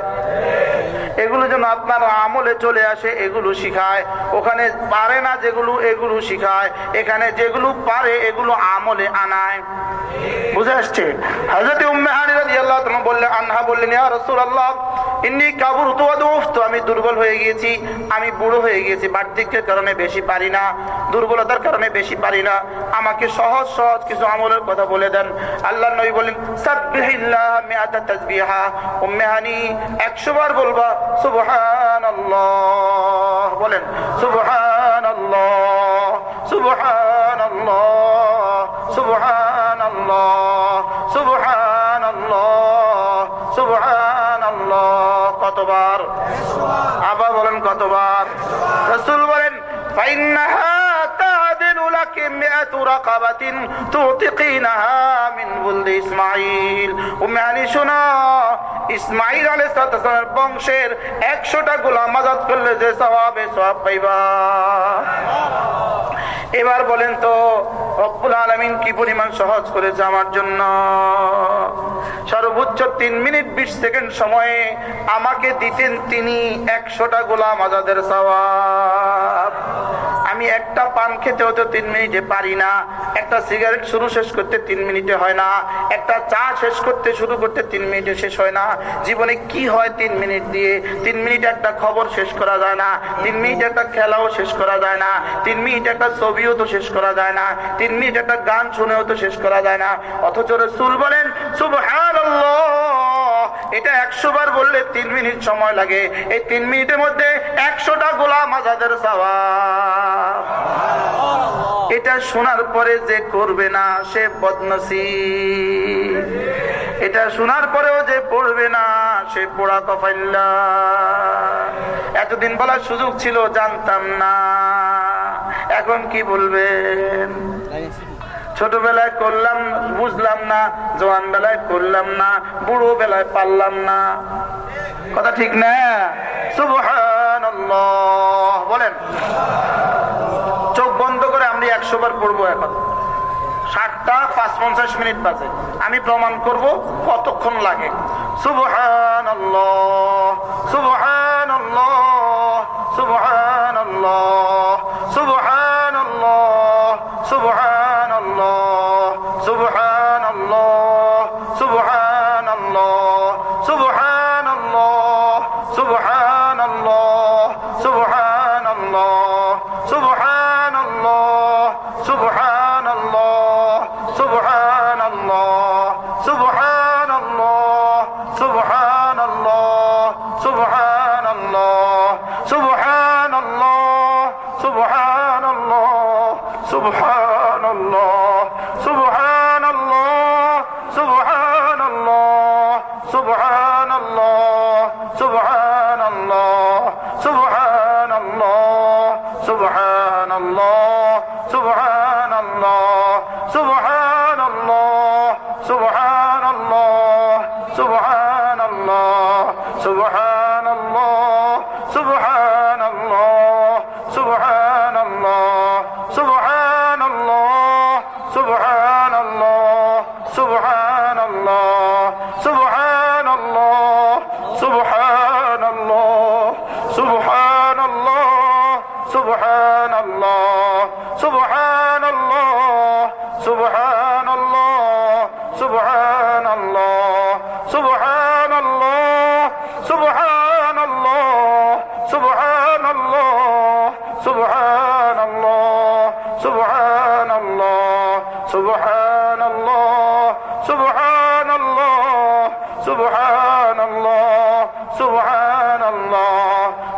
এগুলো যেন আপনার আমলে চলে আসে, এগুলো শিখায়। ওখানে পারে না যেগুলো এগুলো শিখায়। এখানে যেগুলো পারে, এগুলো আমলে আনায়। বুঝে আসছে? উম্মেহানি আনহা বললেন, ইয়া আমি দুর্বল হয়ে গিয়েছি, আমি বুড়ো হয়ে গিয়েছি বার্ধক্যের কারণে বেশি পারি না, দুর্বলতার কারণে বেশি পারি না, আমাকে সহজ সহজ কিছু আমলের কথা বলে দেন। আল্লাহ নবী বলেন সাব্বিহিল্লাহ মিআতা তাসবিহা। উম্মেহানি 100 বার বলবা, সুবহানাল্লাহ, বলেন সুবহানাল্লাহ কতবার? আবার বলেন কতবার? রসুল বলেন বংশের 100টা গোলাম করলে যে সওয়াবে সব পাইবা। এবার বলেন তো, রব্বুল আলমিন কি পরিমাণ সহজ করেছে আমার জন্য? সর্বোচ্চ তিন মিনিট বিশ সেকেন্ড সময়ে আমাকে দিতেন তিনি একশোটা গোলাম আজাদের সওয়াব। আমি একটা পান খেতে হতে তিন মিনিটে পারি না, একটা সিগারেট শুরু শেষ করতে তিন মিনিটে হয় না, একটা চা শেষ করতে শুরু করতে তিন মিনিটে শেষ হয় না। জীবনে কি হয় তিন মিনিট দিয়ে? তিন মিনিট একটা খবর শেষ করা যায় না, তিন মিনিট একটা খেলাও শেষ করা যায় না, তিন মিনিট একটা ছবিও তো শেষ করা যায় না, তিন মিনিট একটা গান শুনেও তো শেষ করা যায় না। অথচ রসুল বলেন, সুবহানাল্লাহ। এটা একশো বার বললে তিন মিনিট সময় লাগে। এই তিন মিনিটের মধ্যে একশোটা গোলাম আজাদের এটা শোনার পরে যে করবে না, সে বদনসি এটা শোনার পরেও যে পড়বে না, সে পোড়া কফাইল্লা। এতদিন বলার সুযোগ ছিল, জানতাম না। এখন কি বলবেন? ছোটবেলায় করলাম, বুঝলাম না জোয়ান বেলায় করলাম না বুড়ো বেলায় পারলাম না। কথা ঠিক না? সুবহান বলেন, চোখ বন্ধ করে আমরা একশো বার পড়ব এখন। ষাটটা পাঁচ পঞ্চাশ মিনিট বাজে। আমি প্রমাণ করব কতক্ষণ লাগে। সুবহান সুবহান সুবহান সুবহান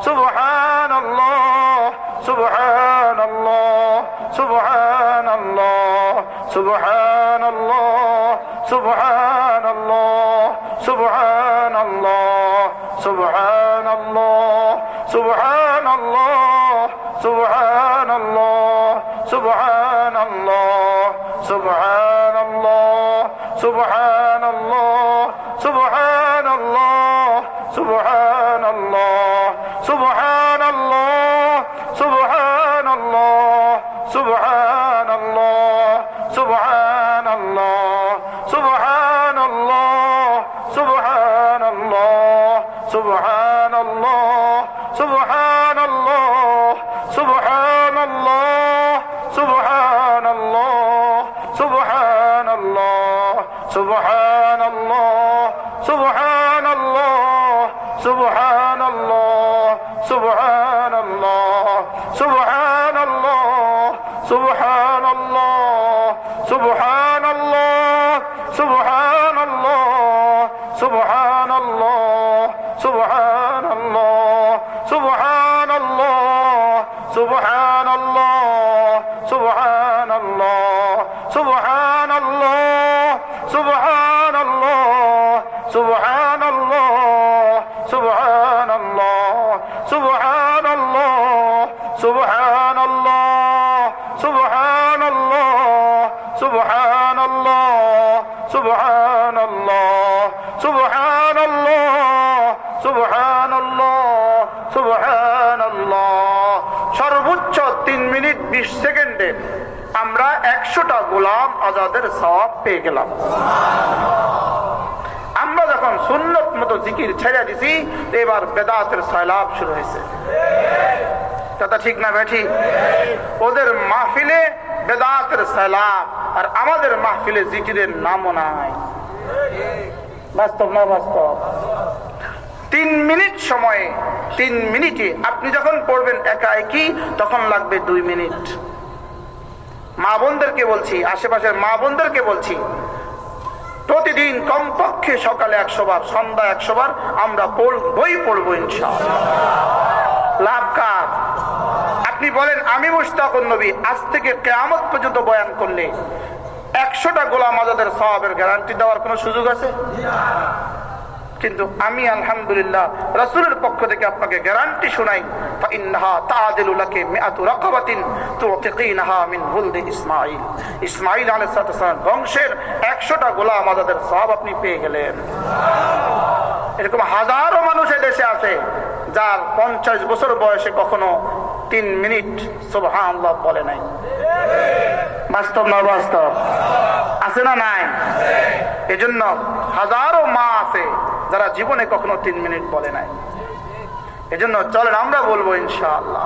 সুবহান সুবহান সুবহান সুবহান সুবহান সুবহান সুবহান সুবহান সুবহান সুবহান সুবহান সুবহান আজাদের সওয়াব পেয়ে গেলাম। আমরা যখন সুন্নত মতো জিকির ছেড়ে দিছি, এবার বেদাতের সয়লাভ শুরু হয়েছে। ঠিক না বেঠি ওদের মাহফিলে বেদাতের সয়লাভ আর আমাদের মাহফিলে জিকিরের নামও নাই। বাস্তব না বাস্তব? তিন মিনিট সময়ে, তিন মিনিটে আপনি যখন পড়বেন একা একই তখন লাগবে দুই মিনিট। মা বোনদেরকে বলছি, আশেপাশের মা বোনদেরকে বলছি, প্রতিদিন কমপক্ষে সকালে একশো বার সন্ধ্যা একশো বার আমরা বই পড়ব ইনশাআল্লাহ। লাভ কার? আপনি বলেন, আমি মুস্তাকুর নবী, আজ থেকে কেয়ামত পর্যন্ত বয়ান করলে একশোটা গোলাম আজাদের সবাবের গ্যারান্টি দেওয়ার কোন সুযোগ আছে? কিন্তু আমি আলহামদুলিল্লাহ রসুলের পক্ষ থেকে আপনাকে গ্যারান্টি শোনাই ইসমাইল ইসমাইল বংশের একশোটা গোলাম সব আপনি পেয়ে গেলেন। এরকম হাজারো দেশে আছে, যার পঞ্চাশ বছর বয়সে কখনো তিন মিনিট সোভান বলে নাই। বাস্তব না বাস্তব আছে না নাই? এজন্য হাজারো মা আছে যারা জীবনে কখনো তিন মিনিট বলে নাই। এজন্য চলেন আমরা বলব ইনশাআল্লাহ।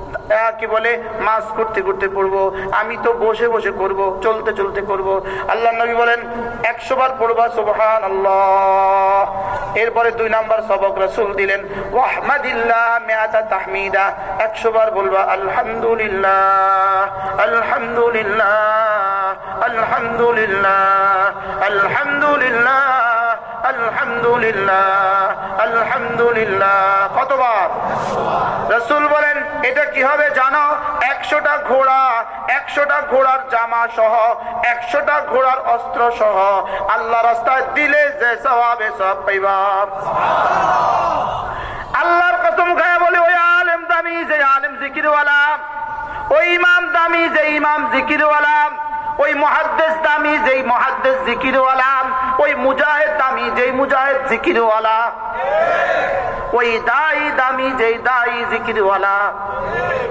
কি বলে, মাছ করতে করতে পড়ব আমি তো বসে বসে করব, চলতে চলতে করব। আল্লাহ নবী বলেন, একশো বার পড়বা সুবহান আল্লাহ এরপরে দুই নাম্বার সবক রসুল দিলেন একশো বার বলবা, আলহামদুলিল্লাহ আলহামদুলিল্লাহ আলহামদুলিল্লাহ আলহামদুলিল্লাহ আলহামদুলিল্লাহ আলহামদুলিল্লাহ। কতবার? রসুল বলেন, এটা কি হবে জানো? একশোটা ঘোড়া, একশোটা ঘোড়ার জামা সহ, একশোটা ঘোড়ার অস্ত্র সহ। আল্লাহ রাস্তায় দিলে যে সবাবে সব পাইবা। আল্লাহর কসম খায় বলে, ওই আলেম দামি, যে আলেম জিকিরওয়ালা। ওই ইমাম দামি, যে ইমাম জিকিরওয়ালা। ওই মহাদ্দেশ দামি যেই মহাদ্দেশ জিকিরওয়ালা। ওই মুজাহিদ দামি যেই মুজাহিদ জিকিরওয়ালা। ওই দায়ী দামি যেই দায়ী জিকিরওয়ালা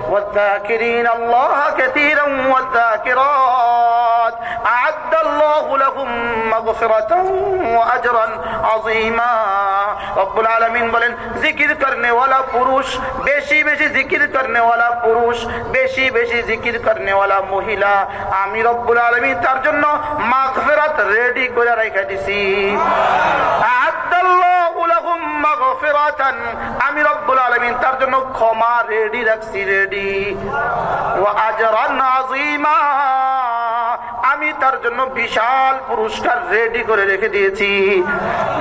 والذاكرين الله كثيرا والذاكرات أعد الله لهم مغفرة وأجرا عظيما رب العالمين বলেন জিকির করনে ওয়ালা পুরুষ বেশি বেশি জিকির করনে ওয়ালা পুরুষ বেশি বেশি জিকির করনে ওয়ালা মহিলা আমি রব্বুল আলামিন তার জন্য মাগফিরাত রেডি করে রেখে দিছি আদাল্লাহু লাহুম মাগফিরাতান আমি রব্বুল আলামিন তার জন্য ক্ষমা রেডি রাখছি রেডি ওয়া আজরান আমি তার জন্য বিশাল পুরস্কার রেডি করে রেখে দিয়েছি।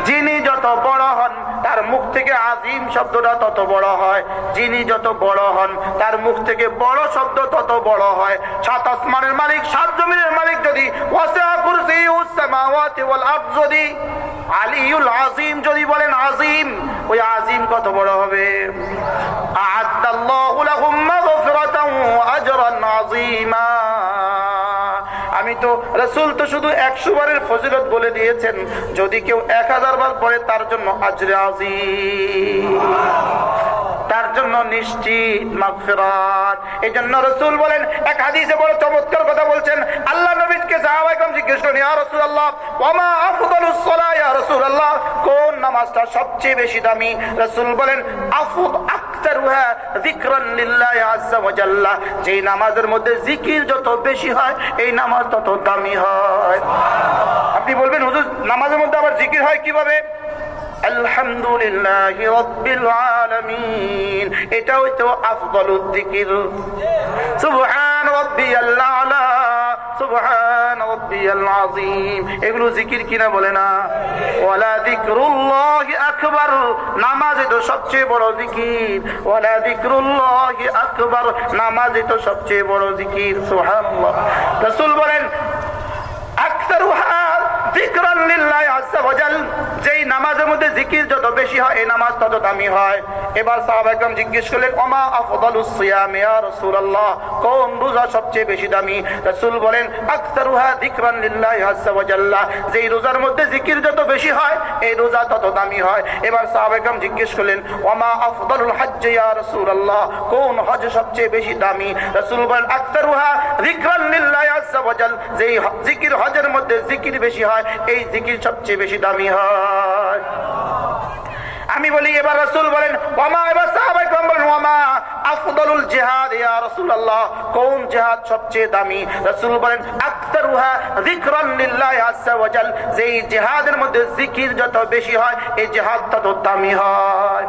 যিনি যত বড় হন, তার মুখ থেকে আজিম শব্দটা তত বড় হয়। যিনি যত বড় হন, তার মুখ থেকে বড় শব্দ তত বড় হয়। সাত আসমানের মালিক, সাত জমিনের মালিক যদি যদি আলিউল আজিম যদি বলেন আজিম ওই আজিম কত বড় হবে? আমি তো রসুল তো শুধু একশো বারের ফজিলত বলে দিয়েছেন, যদি কেউ এক হাজার বার পরে তার জন্য আজরে আজি তার জন্য নিশ্চিত এই জন্য রসুল বলেন, এক হাদিসে বড় চমৎকার কথা বলছেন, আল্লাহ নবীকে জিজ্ঞেস করেন ইয়া রাসূলুল্লাহ আফদালুস ইয়া রাসূলুল্লাহ, কোন নামাজটা সবচেয়ে বেশি দামি? বলেন, আফদ আকতারুহা যিকরান আযজা যেই নামাজের মধ্যে জিকির যত বেশি হয়, এই নামাজ তত দামি হয়। আপনি বলবেন, হুজুর, নামাজের মধ্যে আবার জিকির হয় কীভাবে? আলহামদুলিল্লাহ রব্বিল আলামিন। এটা হইতো আফদলুদ যিকির সুবহান সুবহান রাব্বিয়াল এগুলো জিকির কিনা বলে না। ওয়ালা নামাজে তো সবচেয়ে বড় জিকির। ওয়ালা যিকরুল্লাহি আকবার, নামাজ তো সবচেয়ে বড় জিকির। সুবহানাল্লাহ। বলেন আকতারুহা যেই নামাজের মধ্যে জিকির যত বেশি হয়, এই নামাজ তত দামি হয়। এবার সাহাবাহাম জিজ্ঞেস করলেন, ওমা আফদালুসিয়ামিয়া কোন রোজা সবচেয়ে বেশি দামি? রসুল বলেন আখতারুহা যিকরান লিল্লাহি যেই রোজার মধ্যে জিকির যত বেশি হয়, এই রোজা তত দামি হয়। এবার সাহাবাহাম জিজ্ঞেস করলেন, ওমা আফদালুল হজ্জ ইয়া রাসূলুল্লাহ, কোন হজ সবচেয়ে বেশি দামি? রসুল বলেন আখতারুহা যিকরান লিল্লাহি যেই জিকির হজের মধ্যে জিকির বেশি হয় এই জিকির সবচেয়ে বেশি দামি হয়। আমি বলি, এবার রসুল বলেন, ওমা, এবার সাহাবাই বলেন, ওমা জিহাদ, ইয়া রাসূলুল্লাহ, কোন জিহাদ সবচেয়ে দামি? রাসূল বলেন, আকতারুহা যিকরান লিল্লাহি আযজা ওয়া জাল। যেই জিহাদের মধ্যে জিকির যত বেশি হয়, এই জিহাদ তত দামি হয়।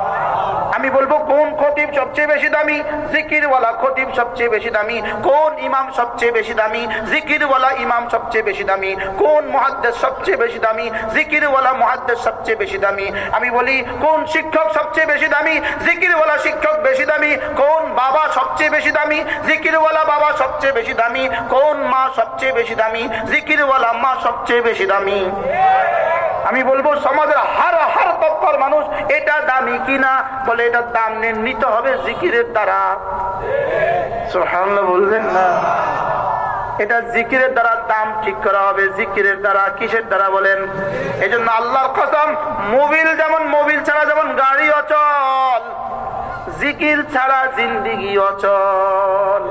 আমি বলব, কোন খতিব সবচেয়ে বেশি দামি? জিকিরওয়ালা খতিব সবচেয়ে বেশি দামি। কোন ইমাম সবচেয়ে বেশি দামি? ইমাম সবচেয়ে বেশি দামি। কোন মুহাদ্দিস সবচেয়ে বেশি দামি? জিকিরওয়ালা মুহাদ্দিস সবচেয়ে বেশি দামি। আমি বলি, কোন শিক্ষক সবচেয়ে বেশি দামি? জিকিরওয়ালা শিক্ষক বেশি দামি। কোন বাবা সবচেয়ে বেশি দামি? জিকিরওয়ালা বাবা সবচেয়ে বেশি দামি। কোন মা সবচেয়ে বেশি দামি? জিকিরওয়ালা মা সবচেয়ে বেশি দামি। আমি বলব, সমাজের হার হার তৎপর মানুষ, এটা দামি কিনা? বলে এটার দাম নিতে হবে জিকিরের দ্বারা। বলবেন না। এটা জিকিরের দ্বারা দাম ঠিক করা হবে। জিকিরের দ্বারা, কিসের দ্বারা বলেন? এই জন্য আল্লাহর কসম, মোবিল যেমন মোবিল ছাড়া যেমন গাড়ি অচল। জিকির ছাড়া জিন্দিগি অচল।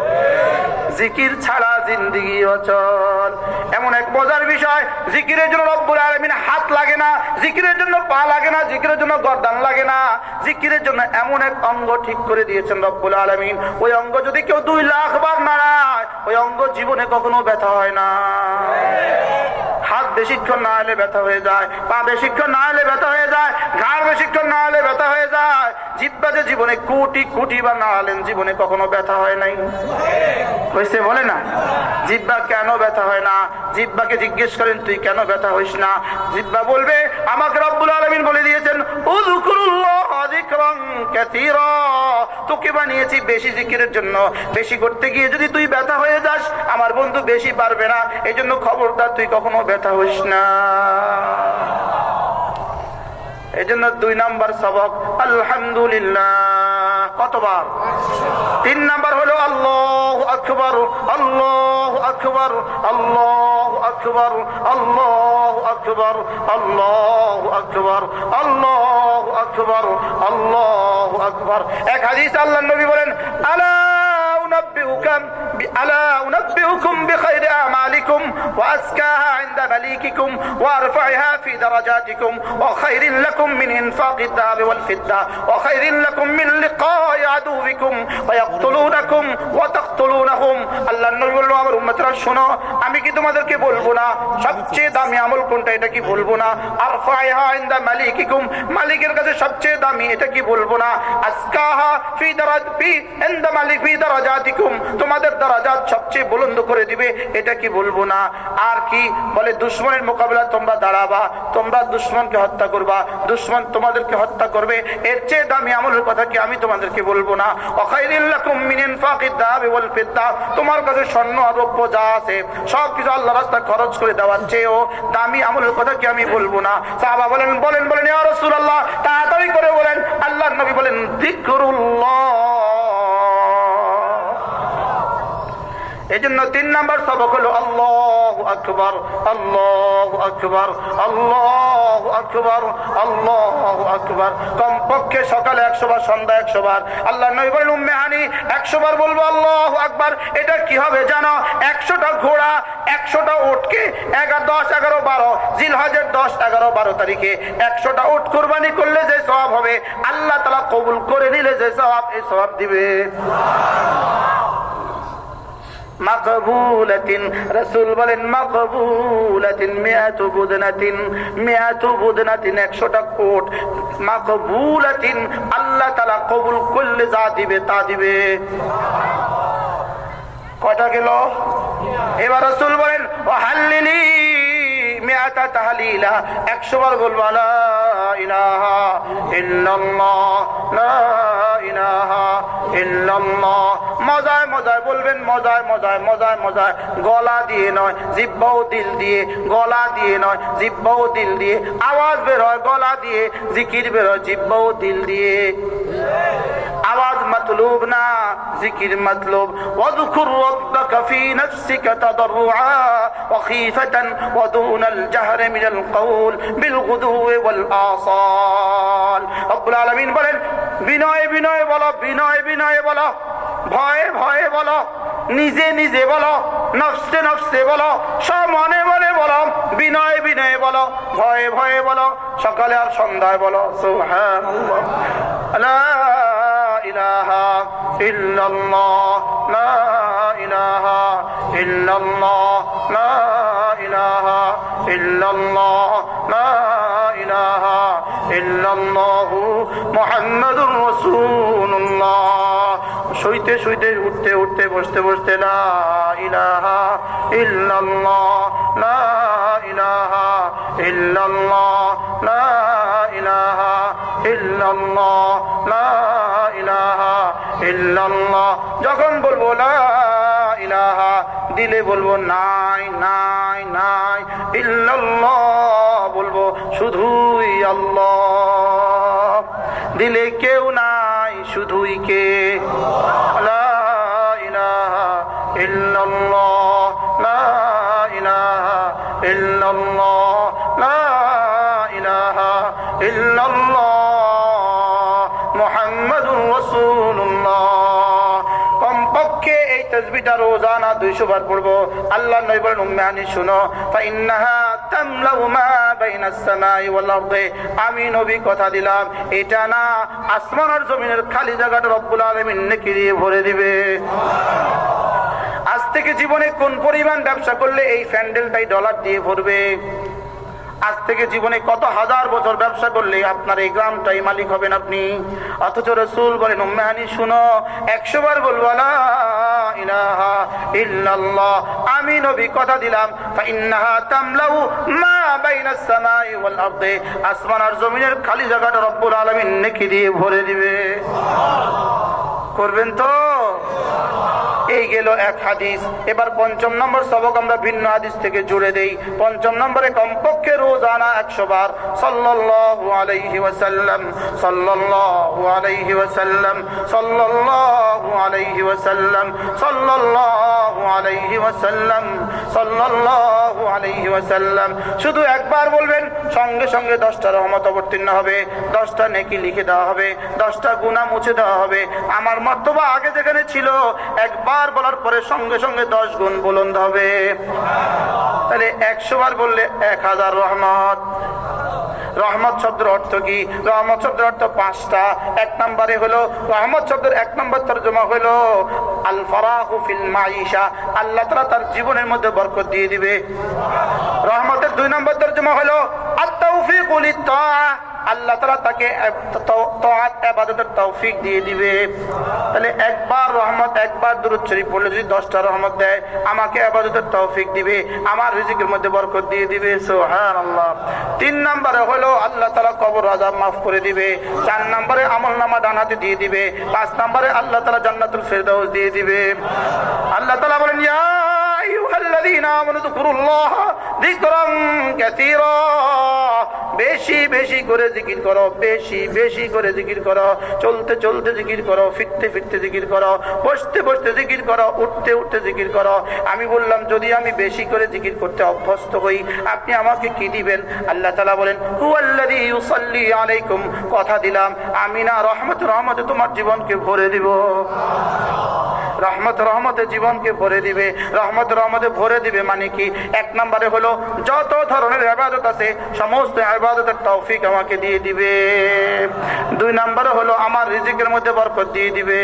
জিকির ছাড়া জিন্দিগি অচল। এমন এক মজার বিষয়, জিকিরের জন্য রব্বুল আলমিন হাত লাগে না, জিকিরের জন্য পা লাগে না, জিকিরের জন্য গরদান লাগে না। জিকিরের জন্য এমন এক অঙ্গ ঠিক করে দিয়েছেন রব্বুল আলমিন। ওই অঙ্গ যদি কেউ দুই লাখ বার নাড়ায়, ওই অঙ্গ জীবনে কখনো ব্যথা হয় না। বেশিক্ষণ না হলে ব্যথা হয়ে যায় পা বেশিক্ষণ না হলে ব্যথা হয়ে যায়, ঘাড় বেশিক্ষণ না হলে ব্যথা হয়ে যায়। জিব্বা যে জীবনে কোটি কোটি বা না হলেন জীবনে কখনো ব্যথা হয় নাই। হয়েছে বলে না? জিব্বা কেন ব্যথা হয় না? জিব্বাকে জিজ্ঞেস করেন, তুই কেন ব্যথা হইস না? জিব্বা বলবে, আমাকে রব্বুল আলমিন বলে দিয়েছেন তোকে বানিয়েছি বেশি জিকিরের জন্য। বেশি করতে গিয়ে যদি তুই ব্যথা হয়ে যাস, আমার বন্ধু বেশি পারবে না। এই জন্য খবরদার, তুই কখনো ব্যথা হইস না এই জন্য দুই নাম্বার সবক, আলহামদুলিল্লাহ, কতবার? তিন নাম্বার হলো আল্লাহ আকবর আল্লাহ আকবর আল্লাহ আকবর আল্লাহ আকবর আল্লাহ আকবর আল্লাহ আকবর আল্লাহ আকবর। এক হাদিস আল্লাহ নবী বলেন, আলা أنبئكم ألا أنبئكم بخير أعمالكم وأزكاها عند مليككم وأرفعها في درجاتكم وخير لكم من إنفاق الذهب والفضة وخير لكم من لقاء عدوكم ويقتلونكم وتقتلونهم আল্লাহ নবী বলল আমার উম্মতরা শোনো আমি কি তোমাদেরকে বলবো না সবচেয়ে দামি আমল কোনটা এটা কি বলবো না আর ফায়হা ইনদা মালিকিকুম মালিকের কাছে সবচেয়ে দামি এটা কি বলবো না আসকাহা ফি দারাজ ফি ইনদা মালিক ফি তোমাদের সবচেয়ে বুলন্দ করে দিবে, এটা কি বলব না? আর কি? বলে, দুশ্মনের মোকাবেলা তোমরা দাঁড়াবা, তোমরা দুশ্মনকে হত্যা করবা, দুশ্মন তোমাদেরকে হত্যা করবে, এর চেয়ে দামি আমলের কথা কি আমি তোমাদেরকে বলব না? তোমার কাছে স্বর্ণ যা আছে আল্লাহ রাস্তা খরচ করে দেওয়ার চেয়েও দামি আমলের কথা কি আমি বলব না? সাহাবা বলেন বলেন বলেন তাড়াতাড়ি করে বলেন, আল্লাহর নবী বলেন, যিকরুল্লাহ। এই জন্য তিন নাম্বার সবক হলো আল্লাহ আকবর আল্লাহ আকবর আল্লাহ আকবর আল্লাহ আকবর। কমপক্ষে সকালে একশো বার, সন্ধ্যা একশো বার। আল্লাহ নবী বলেন, উম্মে হানি, একশো বার বলব আল্লাহ আকবর। এটা কি হবে জানো? একশোটা ঘোড়া, একশোটা উঠকে এগারো, দশ, এগারো, বারো জিল জিলহাজের দশ, এগারো, বারো তারিখে একশোটা উঠ কোরবানি করলে যে সব হবে, আল্লাহ তালা কবুল করে নিলে যে সব এই সব দিবে। মাকবুলাতিন। রাসূল বলেন, মাকবুলাতিন মিয়াতু বুদনাতিন। মিয়াতু বুদনাতিন 100টা কোট। মাকবুলাতিন আল্লাহ তাআলা কবুল করলে যা দিবে তা দিবে। কয়টা গেল? এবার রাসূল বলেন, ওয়াহাল্লিলি মিয়াতা তাহলিলা 100 বার বলব, লা ইলাহা ইল্লাল্লাহ, লা ইলাহা ইল্লাল্লাহ। মজায় মজায় বলবেন, মজায় মজায় মজায় মজায়। গলা দিয়ে নয়, জিব্বাও দিল দিয়ে, গলা দিয়ে নয়, জিব্বাও দিল দিয়ে। আওয়াজ বের হয়, গলা দিয়ে, জিকির বের হয়, জিব্বাও দিল দিয়ে। আওয়াজ মতলুব না, জিকির মতলুব। ওয়াদকুর রাব্বাকা ফি নাফসিকা তাদাররুআ ওয়া খীফাতান ওয়া দুনাল জাহরি মিনাল কওল বিল গুদুই ওয়াল আসাল। রব্বুল আলামিন বলেন, বিনয় বিনয় বলো, বিনয় বিনয় বলো, ভয়ে ভয়ে বলো, নিজে নিজে বলো, নফসে নফসে বলো সব মনে মনে বলো, বিনয় বিনয় বলো, ভয়ে ভয়ে বলো, সকালে আর সন্ধ্যায় বলো, সুবহানাল্লাহ। আল্লাহ। লা ইলাহা ইল্লাল্লাহ, লা ইলাহা ইল্লাল্লাহ, লা ইলাহা ইল্লাল্লাহ, লা ইলাহা ইল্লাল্লাহু মুহাম্মাদুর রাসূলুল্লাহ। শুইতে শুইতে, উঠতে উঠতে, বসতে বসতে, লা ইলাহা ইল্লাল্লাহ, লা ইলাহা ইল্লাল্লাহ, লা ইলাহা ইল্লাল্লাহ যখন বলব ইলাহা, দিলে বলব, নাই নাই নাই। ইল্লাল্লাহ বলব, শুধুই আল্লাহ। দিলে কেউ নাই, শুধুই কে? লা এই রোজা না দুইশো বার পড়ব। আল্লাহ নই বলেন উম্মানি শুনো আমি নবী, কথা দিলাম, এটা না আসমান আর জমিনের খালি জায়গাটা রব্বুল আলমিন নেকি দিয়ে ভরে দিবে। আজ থেকে জীবনে কোন পরিমাণ ব্যবসা করলে এই প্যান্ডেলটাই ডলার দিয়ে ভরবে? আজ থেকে জীবনে কত হাজার বছর ব্যবসা করলে আপনার এই গ্রামটাই মালিক হবেন আপনি? অথচ রসুল বলেন, উম্মাহানি, শুনো, একশো বার বলব ইল্লাল্লাহ। আমি নবী, কথা দিলাম আসমান আর জমিনের খালি জায়গাটা রব্বুল আলামিন নেকি দিয়ে ভরে দিবে। করবেন তো? এই গেল এক হাদিস। এবার পঞ্চম নম্বর সবক আমরা ভিন্ন হাদিস থেকে জুড়ে দেই। পঞ্চম নম্বরে কমপক্ষে রোজানা একশো বার। সাল্লাল্লাহু আলাইহি ওয়াসাল্লাম, সাল্লাল্লাহু আলাইহি ওয়াসাল্লাম, সাল্লাল্লাহু আলাইহি ওয়াসাল্লাম, সাল্লাল্লাহু আলাইহি ওয়াসাল্লাম, সাল্লাল্লাহু আলাইহি ওয়াসাল্লাম। শুধু একবার বলবেন, সঙ্গে সঙ্গে দশটা রহমত অবতীর্ণ হবে, দশটা নেকি লিখে দেওয়া হবে, দশটা গুণা মুছে দেওয়া হবে। আমার মর্তবা আগে যেখানে ছিল, একবার বলার পরে সঙ্গে সঙ্গে দশ গুণ বুলন্দ হবে। তাহলে একশো বার বললে এক হাজার রহমত। রহমত শব্দের অর্থ কি? রহমত শব্দের অর্থ পাঁচটা। এক নম্বরে হলো, রহমত শব্দের এক নম্বর তর্জমা হলো আল ফরাহু ফিল মাইশা আল্লাহ তারা তার জীবনের মধ্যে বরকত দিয়ে দিবে। রহমতের দুই নম্বর তর্জমা হলো আত্মাউফিকুল ইত্তাআ আল্লাহ তারা তাকে আবাদতের তৌফিক দিয়ে দিবে। তাহলে একবার রহমত, একবার দূরত শরীফ পড়লে যদি দশটা রহমত দেয়, আমাকে আবাদতের তৌফিক দিবে, আমার রিজিকের মধ্যে বরকত দিয়ে দিবে। সোহান আল্লাহ তিন নম্বরে হলো আল্লাহ তালা কবর রাজা মাফ করে দিবে। চার নম্বরে আমল নামা ডানাতে দিয়ে দিবে। পাঁচ নম্বরে আল্লাহ তালা জান্নাতুল ফেরদাউস দিয়ে দিবে। আল্লাহ তালা বলেন বেশি বেশি করে জিকির করো বেশি বেশি করে জিকির করো। চলতে চলতে জিকির করো ফিরতে ফিরতে জিকির করো বসতে বসতে জিকির করো উঠতে উঠতে জিকির করো। আমি বললাম যদি আমি বেশি করে জিকির করতে অভ্যস্ত হই আপনি আমাকে কি দিবেন? আল্লাহ তালা বলেন আলাইকুম। কথা দিলাম আমি না রহমত রহমতে তোমার জীবনকে ভরে দিব। রহমত রহমতে জীবনকে ভরে দিবে। রহমত রহমতে ভরে দিবে মানে কি? এক নম্বরে হলো যত ধরনের আবাদত আছে, সমস্ত আবাদতের তৌফিক আমাকে দিয়ে দিবে। দুই নম্বরে হলো আমার রিজিকের মধ্যে বরকত দিয়ে দিবে।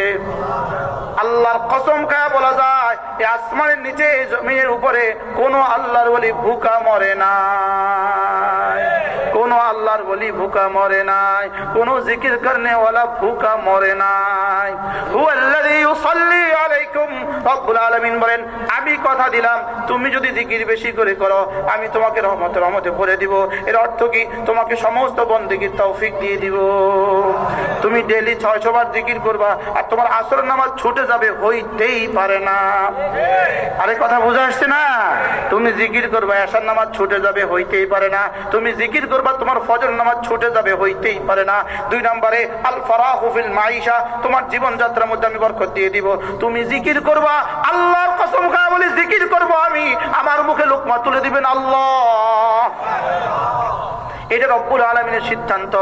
আল্লাহর কসম খায়া বলা যায় এই আসমানের নিচে জমিনের উপরে কোনো আল্লাহর বলি ভুকা মরে না কোন আল্লাহর বলি ভুকা মরে নাই, কোন জিকির ওয়ালা ভুকা মরে নাই। আমি কথা দিলাম, তুমি যদি জিকির বেশি করে করো, আমি তোমাকে রহমতে রহমতে ভরে দিব। এর অর্থ কি? তোমাকে সমস্ত তৌফিক দিয়ে দিব। তুমি ডেলি জিকির করবা, আর তোমার আসর নামাজ ছুটে যাবে, হইতেই পারে না। আরে কথা বুঝে আসছে না? তুমি জিকির করবা, এসার নামাজ ছুটে যাবে, হইতেই পারে না। তুমি জিকির করবা তোমার ফজর নামাজ ছুটে যাবে, হইতেই পারে না। দুই নম্বরে আল ফারাহুফিল মাইশা তোমার জীবন যাত্রার মধ্যে আমি বরকত দিয়ে দিব। তুমি জিকির করবা, আল্লাহর কসম খা বলি, জিকির করব আমি। আমার মুখে লোকমা তুলে দিবেন আল্লাহ। এটা রব্বুল আলমিনের সিদ্ধান্ত।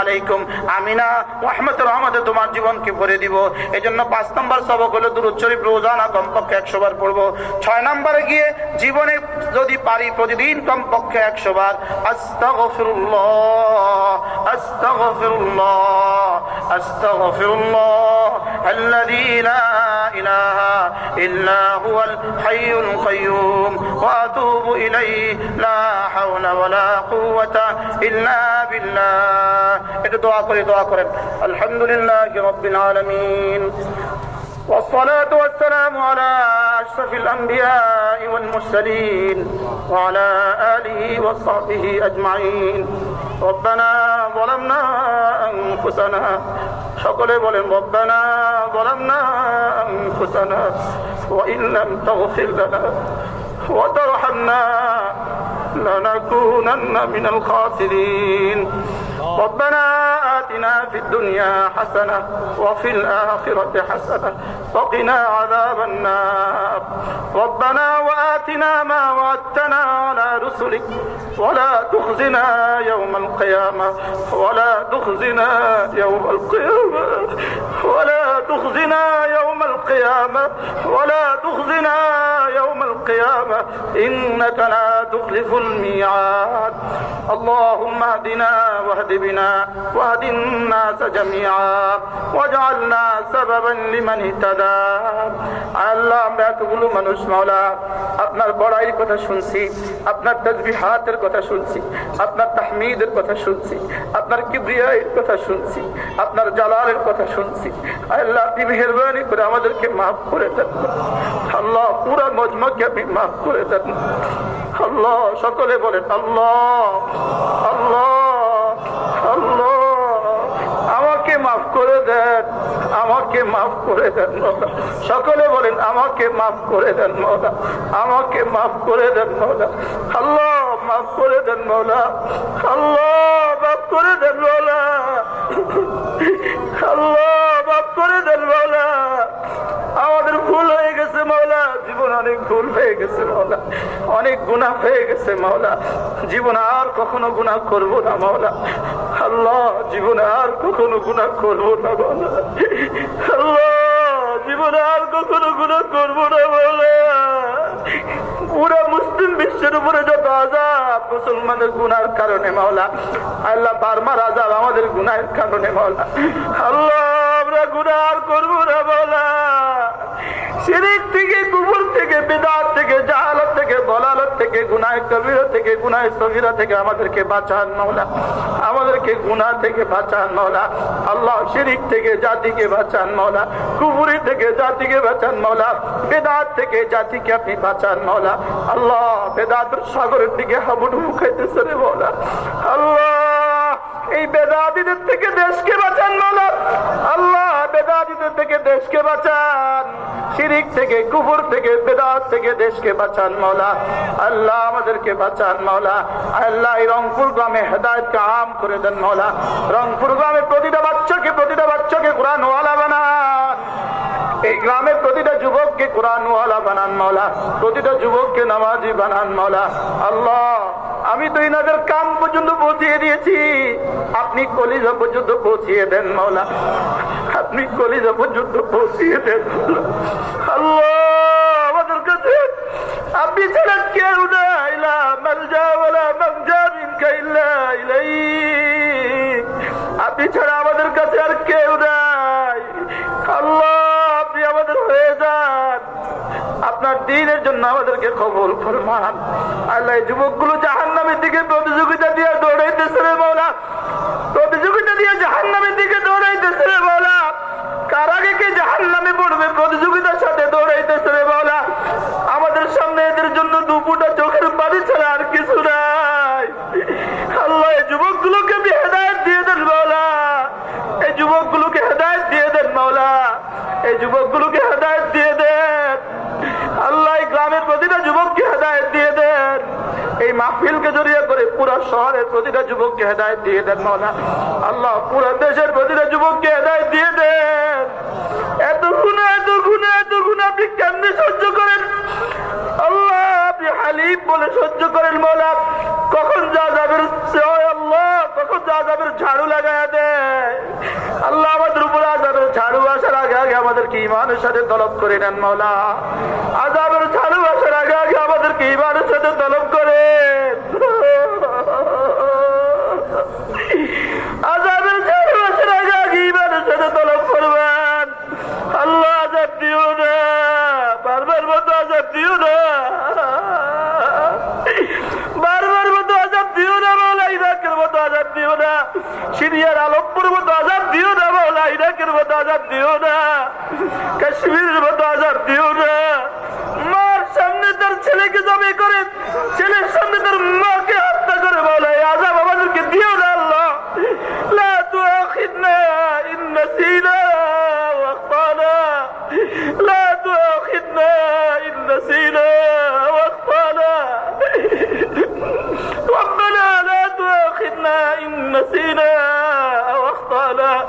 আলাইকুম। আমিনা, রহমত রহমতে তোমার জীবনকে ভরে দিব। এই জন্য পাঁচ নম্বর সবক হলো দুরুদ শরীফ রোজানা কমপক্ষে একশো বার পড়ব। ছয় নম্বরে গিয়ে জীবনে যদি পারি প্রতিদিন কমপক্ষে একশো বার। আস্তাগফিরুল্লাহ আস্তাগফিরুল্লাহ আস্তাগফিরুল্লাহ। আল্লাযী লা ইলাহা ইল্লা হুয়াল হাইয়ুল কাইয়্যুম ওয়া আতুবু ইলাইহি, লা হাওলা حول ولا قوة إلا بالله এটা দোয়া করে দোয়া করেন আলহামদুলিল্লাহ রব্বিল আলামিন والصلاة والسلام على أشرف الأنبياء والمرسلين وعلى آله وصحبه أجمعين ربنا ظلمنا أنفسنا সকলে বলেন ربنا ظلمنا أنفسنا وإن لم تغفر لنا وترحمنا لنكونن من الخاسرين. ربنا آتنا في الدنيا حسنة وفي الآخرة حسنة وقنا عذاب النار. ربنا وآتنا ما وعدتنا على رسلك. ولا تخزنا يوم القيامة. ولا تخزنا يوم القيامة. ولا تخزنا يوم القيامة. ولا تخزنا يوم القيامة. إنك لا تخلف الميعاد. اللهم اهدنا واهد بنا واهد الناس جميعا واجعلنا سببا لمن اهتدى আল্লাহ আমরা এতগুলো মানুষ মাওলা আপনার বড়াইয়ের কথা শুনছি আপনার তসবিহাতের কথা শুনছি আপনার তাহমিদের কথা শুনছি আপনার কিবরিয়াইয়ের কথা শুনছি আপনার জালালের কথা শুনছি আল্লাহ আপনি মেহরবানি করে আমাদেরকে মাফ করে দেন আল্লাহ পুরা মজমাকে আপনি মাফ করে দেন আল্লাহ সকলে বলেন আল্লাহ আল্লাহ আল্লাহ করে দেন, আমাকে মাফ করে দেন, মৌলা। সকলে বলেন, আমাকে মাফ করে দেন, মৌলা। আমাকে মাফ করে দেন, মৌলা। আল্লাহ মাফ করে দেন মৌলা আল্লাহ মাফ করে দেন মৌলা আল্লাহ মাফ করে দেন মৌলা আমাদের ভুল হয়ে গেছে মাওলা। জীবন অনেক ভুল হয়ে গেছে মাওলা। অনেক গুণা হয়ে গেছে মাওলা। জীবন আর কখনো গুণা করব না মাওলা। আল্লাহ জীবনে আর কখনো গুণা করব না মাওলা। আল্লাহ জীবনে আর কখনো গুণা করব না বলে। মুসলিম বিশ্বের উপরে মুসলমানের কারণে মাওলা। আল্লাহ আমাদের গুনার কারণে মাওলা। আল্লাহ, আমরা গুনার করব না মাওলা বেদাত জাতিকে বাঁচান মাওলা কুবুরি থেকে জাতিকে বাঁচান বেদাত বাঁচান মাওলা আল্লাহ বেদাতের সাগরের দিকে হাবুডুবু খাইতেছে রে মাওলা আল্লাহ এই বেদাদিদের থেকে দেশকে বাঁচান মাওলা। আল্লাহ, বেদাদিদের থেকে দেশকে বাঁচান। শিরিক থেকে, কুফুর থেকে, বেদাত থেকে দেশকে বাঁচান মাওলা। আল্লাহ আমাদেরকে বাঁচান মাওলা। আল্লাহ এই রংপুর গ্রামে হেদায়তকে কাম করে দেন মাওলা। রংপুর গ্রামে প্রতিটা বাচ্চাকে প্রতিটা বাচ্চাকে কোরআন ওয়ালা বানান। এই গ্রামের প্রতিটা যুবককে কোরআনওয়ালা বানান মাওলা, প্রতিটা যুবককে নামাজি বানান মাওলা। আল্লাহ, আমি তো ইনাদের কান পর্যন্ত পৌঁছিয়ে দিয়েছি। আপনি কলিজা পর্যন্ত পৌঁছিয়ে দেন মাওলা। আপনি কলিজা পর্যন্ত পৌঁছিয়ে দেন আল্লাহ, আমাদের কাছে আপনি ছাড়া কেউ না মালজা বলা মামজা মিনকা ইল্লা ইলাইক। আপনি ছাড়া আমাদের কাছে আর কেউ নাই আল্লাহ আপনি আমাদের হয়ে যান আপনার দিনের জন্য আমাদেরকে কবল ফরমান। আল্লাহ যুবকগুলো জাহান নামের দিকে প্রতিযোগিতা দিয়ে দৌড়াইতেছে রে মৌলা প্রতিযোগিতা দিয়ে জাহান নামের দিকে দৌড়াইতেছে রে মৌলা কার আগে কে জাহান নামে পড়বে প্রতিযোগিতার সাথে দৌড়াইতেছে রে মৌলা আমাদের সামনে এদের জন্য দুপুটা চোখের পানি ছাড়া আর কিছু নাই আল্লাহ এই যুবকগুলোকে আপনি হেদায়ত দিয়ে দেন মৌলা এই যুবকগুলোকে হেদায়ত দিয়ে দেন মৌলা এই যুবকগুলোকে হেদায়ত দিয়ে দেন আল্লাহ এই গ্রামের প্রতিটা যুবককে হেদায়ত দিয়ে দেন এই মাহফিলকে জড়িয়ে করে পুরো শহরের প্রতিটা যুবককে হেদায় দিয়ে দেন মৌলা আল্লাহ, পুরো দেশের প্রতিটা যুবককে হেদায় দিয়ে দেন। এত গুণা এত গুণা এত গুণা আপনি কেমনি সহ্য করেন? আল্লাহ আপনি হালিম বলে সহ্য করেন মৌলা। কখন যা আল্লাহ, কখন যা ঝাড়ু দেয়। আল্লাহ আমাদের উপর আজাবের ঝাড়ু আসার আগে আগে আমাদেরকে ইমানের সাথে তলব করে নেন মৌলা। আজাবের ঝাড়ু আসার আগে আগে আমাদেরকে ইমানের সাথে তলব করে আজাবের ঝাড়ু আসার আগে আগে ইমানের সাথে তলব করবেন। আল্লাহ আজাব দিও না। বারবার মতো আজাব দিও না। বারবার মতো আজাব দিও না মাওলা ইরাকের মতো আজাব দিও না। সিরিয়ার আলমপুর মতো আজাব দিও না মাওলা ইরাকের মতো আজাব দিও না। কাশ্মীরের মতো আজাব দিও না। মার সামনে তার ছেলেকে জমি করে, ছেলের সামনে তার মাকে হত্যা করে বলে আজাব আমাদেরকে দিও না আল্লাহ। লা তুআখিদনা ইন تؤاخذنا إن نسينا واخطأنا ربنا لا تؤاخذنا إن نسينا أو أخطأنا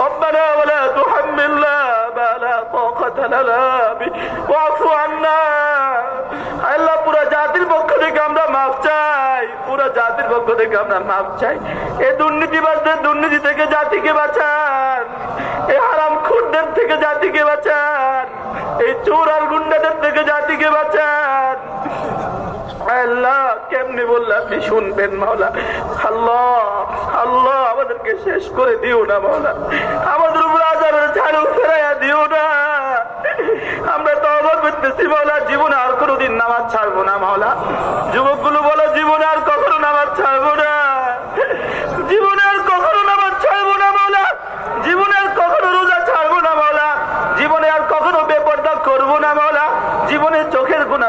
ربنا ولا تحملنا ما لا طاقة لنا به واعف عنا আল্লাহ পুরো জাতির পক্ষ থেকে আমরা মাফ চাই পুরো জাতির পক্ষ থেকে আমরা মাফ চাই এই দুর্নীতিবাসদের দুর্নীতি থেকে জাতিকে বাঁচান এই হারাম খুরদের থেকে জাতিকে বাঁচান এই চোর আর গুন্ডাদের থেকে জাতিকে বাঁচান। শেষ করে দিও না আমাদের দিও না। আমরা তো জীবনে আর কোনোদিন নামাজ ছাড়বো না মাওলা। যুবকগুলো বলো, জীবনে আর কখনো নামাজ ছাড়বো না জীবনে আর কখনো নামাজ ছাড়বো না মাওলা জীবনে আর কখনো রোজা ছাড়বো না মাওলা জীবনে আর কখনো বেপর্দা করব না মাওলা জীবনে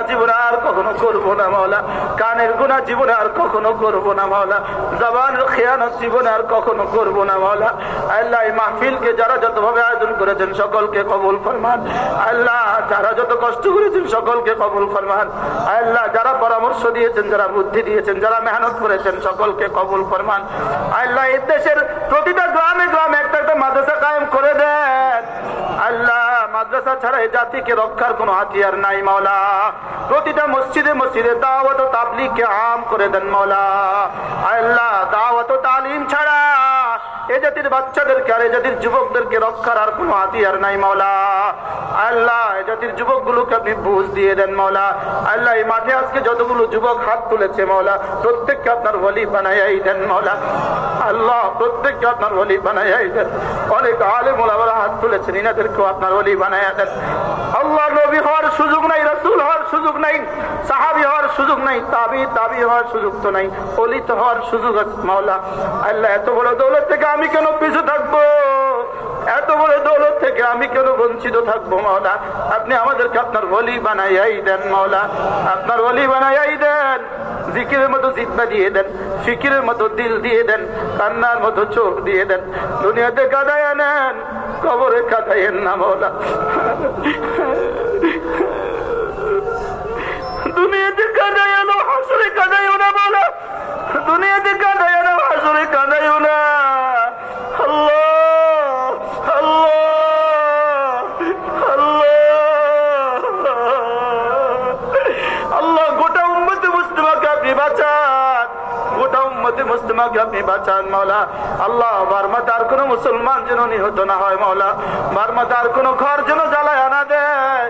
চোখের গুণা জীবনে আর কখনো করব না, মাওলা। কানের গুণা জীবনে আর কখনো করব না, মাওলা। জবানের খেয়ানত জীবনে আর কখনো করব না, মাওলা। আল্লাহ এই মাহফিলকে যারা যতভাবে আয়োজন করেছেন সকলকে কবুল ফরমান। আল্লাহ যারা যত কষ্ট করেছেন সকলকে কবুল ফরমান। আল্লাহ যারা পরামর্শ দিয়েছেন, যারা বুদ্ধি দিয়েছেন, যারা মেহনত করেছেন সকলকে কবুল ফরমান। আল্লাহ এই দেশের প্রতিটা গ্রামে গ্রামে একটা একটা মাদ্রাসা কায়েম করে দেন। আল্লাহ মাদ্রাসা ছাড়া এই জাতিকে রক্ষার কোনো হাতিয়ার নাই, মাওলা। প্রতিটা মসজিদে মসজিদে দাওয়াত ও তাবলিগকে আম করে দেন মৌলা। আল্লাহ দাওয়াত ও তালিম ছাড়া এ জাতির বাচ্চাদেরকে আর এ জাতির যুবকদেরকে রক্ষার আর কোনো হাতিয়ার নাই, মাওলা। আল্লাহ, এ জাতির যুবকগুলোকে আপনি বুঝ দিয়ে দেন, মাওলা। আল্লাহ, এই মাঠে আজকে যতগুলো যুবক হাত তুলেছে, মাওলা, প্রত্যেককে আপনার বলি বানাই দেন, মাওলা। আল্লাহ, প্রত্যেককে আপনার বলি বানাই দেন। অনেক আলে মোলাবার হাত তুলেছেন, ইনাদেরকেও আপনার বলি বানাই দেন। আল্লাহ নবী হওয়ার সুযোগ নাই, রসুল হওয়ার সুযোগ নাই, সাহাবি হওয়ার সুযোগ নাই, তাবি তাবি হওয়ার সুযোগ তো নাই অলিত হওয়ার সুযোগ আছে, মাওলা। আল্লাহ, এত বড় দৌলত থেকে আমি কেন পিছু থাকব? এত বড় দৌলত থেকে আমি কেন বঞ্চিত থাকব, মাওলা? আপনি আমাদেরকে আপনার বলি বানাইয়াই দেন, মাওলা। আপনার বলি বানাইয়াই দেন। জিকিরের মতো জিতনা দিয়ে দেন, ফিকিরের মতো দিল দিয়ে দেন, কান্নার মতো চোখ দিয়ে দেন। দুনিয়াতে কাদায় নেন, কবরে কাদাইয়েন না, মাওলা। দুনিয়াতে কাদায় না হাসরে কাদাইও না, মাওলা। দুনিয়াতে কাদায় না হাসরে কাদাইও না আপনি বাঁচান, মাওলা। আল্লাহ বারমাতে আর কোনো মুসলমান যেন নিহত না হয়, মাওলা। বারমাতে আর কোনো ঘর যেন জ্বালায় আনা দেয়।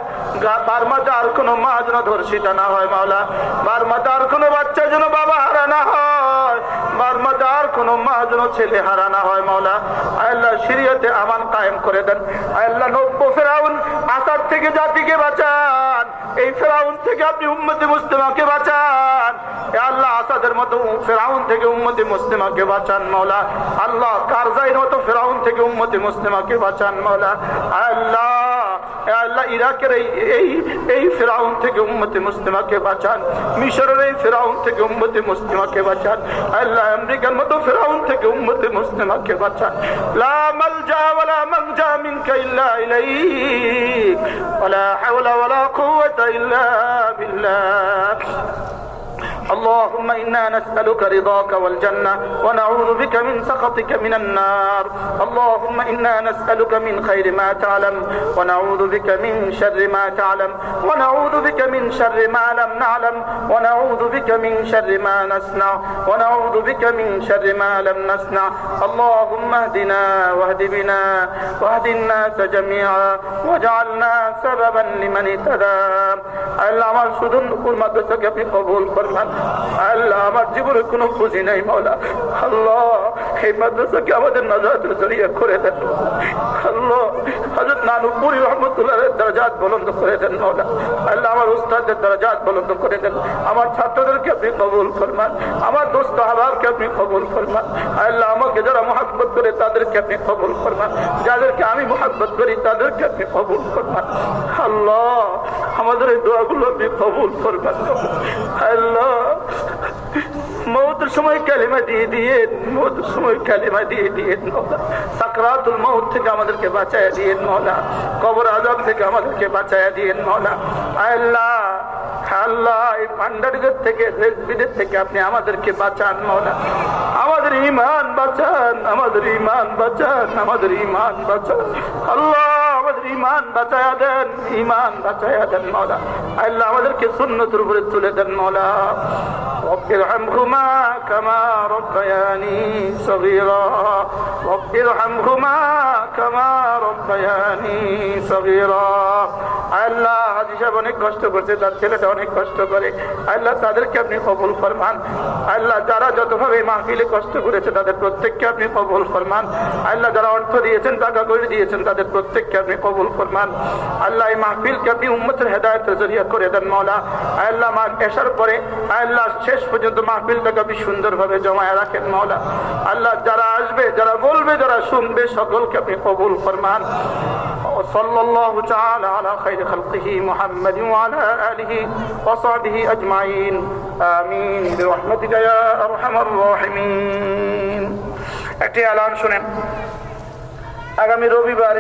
বারমাতে আর কোনো মা যেন ধর্ষিতা না হয়, মাওলা। বারমাতে আর কোনো বাচ্চা যেন বাবা হারা না হয়। বারমাতে আর কোনো মা যেন ছেলে হারা না হয়, মাওলা। আল্লাহ সিরিয়াতে আমান কায়েম করে দেন। আল্লাহ নব্য ফেরাউন আসার থেকে জাতিকে বাঁচান। এই ফেরাউন থেকে আপনি উম্মতি মুসলিমাকে বাঁচান। আল্লাহ আসাদের মতো ফেরাউন থেকে উম্মতি মুসলিমাকে বাঁচান, মাওলা। আল্লাহ কারজাইর মতো ফেরাউন থেকে উম্মতি মুসলিমাকে বাঁচান, মাওলা। আল্লাহ এ আল্লাহ ইরাকের এই এই এই ফেরাউন থেকে উম্মতি মুসলিমাকে বাঁচান মিশরের এই ফেরাউন থেকে উম্মতি মুসলিমাকে বাঁচান আল্লাহ আমেরিকার মতো ফেরাউন থেকে উম্মতি মুসলিমাকে বাঁচান লা মালজা ওয়ালা মানজা মিনকা ইল্লা ইলাইক ওয়ালা হাওলা ওয়ালা কুওয়াতা ইল্লা বিল্লাহ اللهم إنا نسألك رضاك والجنة ونعوذ بك من سخطك من النار اللهم إنا نسألك من خير ما تعلم ونعوذ بك من شر ما تعلم ونعوذ بك من شر ما لم نعلم ونعوذ بك من شر ما نصنع ونعوذ بك من شر ما لم نصنع اللهم اهدنا واهد بنا واهد الناس جميعا واجعلنا سببا لمن اهتدى আল্লাহ আমার শুধু নুপুর মাদ্রাসাকে আপনি কবুল করবেন আল্লাহ, আমার জীবনে কোনো খুশি নেই মৌলা আল্লাহ, এই মাদ্রাসাকে আমাদের নজর জড়িয়ে করে দেন। আল্লাহ হজরত নানুপুরি রহমতুল্লাহ দরজাত বলন্দ করে দেন মৌলা আল্লাহ, আমার উস্তাদের দরজাত বলন্দ করে দেন। আমার ছাত্রদেরকে আপনি কবুল করবেন আমার দোস্ত আবারকে আপনি কবুল করবেন আল্লাহ, আমাকে যারা মহাব্বত করে তাদেরকে আপনি কবুল করবেন যাদেরকে আমি মহাব্বত করি তাদেরকে আপনি কবুল করবেন আল্লাহ, আমাদের এই দোয়াগুলো আপনি কবুল করবেন আল্লাহ মৌতের সময় কালিমা দিয়ে দিয়ে মৌতের সময় কালিমা দিয়ে দিয়ে সাকরাতুল মৌত থেকে আমাদেরকে বাঁচায় দিয়ে মহলা কবর আজাব থেকে আমাদেরকে বাঁচায় দিয়ে মহলা আল্লাহ আল্লাহ, এই পান্ডারিদের থেকে দেশ থেকে আপনি আমাদেরকে বাঁচান মহলা আমাদের ইমান বাঁচান, আমাদের ইমান বাঁচান, আমাদের ইমান বাঁচান। আল্লাহ ইমান বাঁচায়া দেন ইমান বাঁচায়া দেন মৌলা আল্লাহ আমাদেরকে সুন্নতের উপরে তুলে দেন মৌলা رب ارحمهما كما ربياني صغيرا رب ارحمهما كما ربياني صغيرا আল্লাহ হাজি সাহেব অনেক কষ্ট করছে তার ছেলেটা অনেক কষ্ট করে আল্লাহ তাদেরকে আপনি কবুল ফরমান আল্লাহ যারা যতভাবে মাহফিলে কষ্ট করেছে তাদের প্রত্যেককে আপনি কবুল ফরমান আল্লাহ যারা অর্থ দিয়েছেন টাকা করে দিয়েছেন তাদের প্রত্যেককে আপনি কবুল ফরমান আল্লাহ এই মাহফিলকে আপনি উম্মতের হেদায়তের জরিয়া করে দেন মৌলা আল্লাহ মা এসার পরে আল্লাহ শেষ পর্যন্ত মাহফিলটাকে আপনি সুন্দরভাবে জমায় রাখেন মৌলা আল্লাহ যারা আসবে যারা বলবে যারা শুনবে সকলকে আপনি কবুল ফরমান صلى الله تعالى على خير خلقه محمد وعلى آله وصحبه أجمعين آمين برحمتك يا أرحم الراحمين একটি এলান শুনেন আগামী রবিবার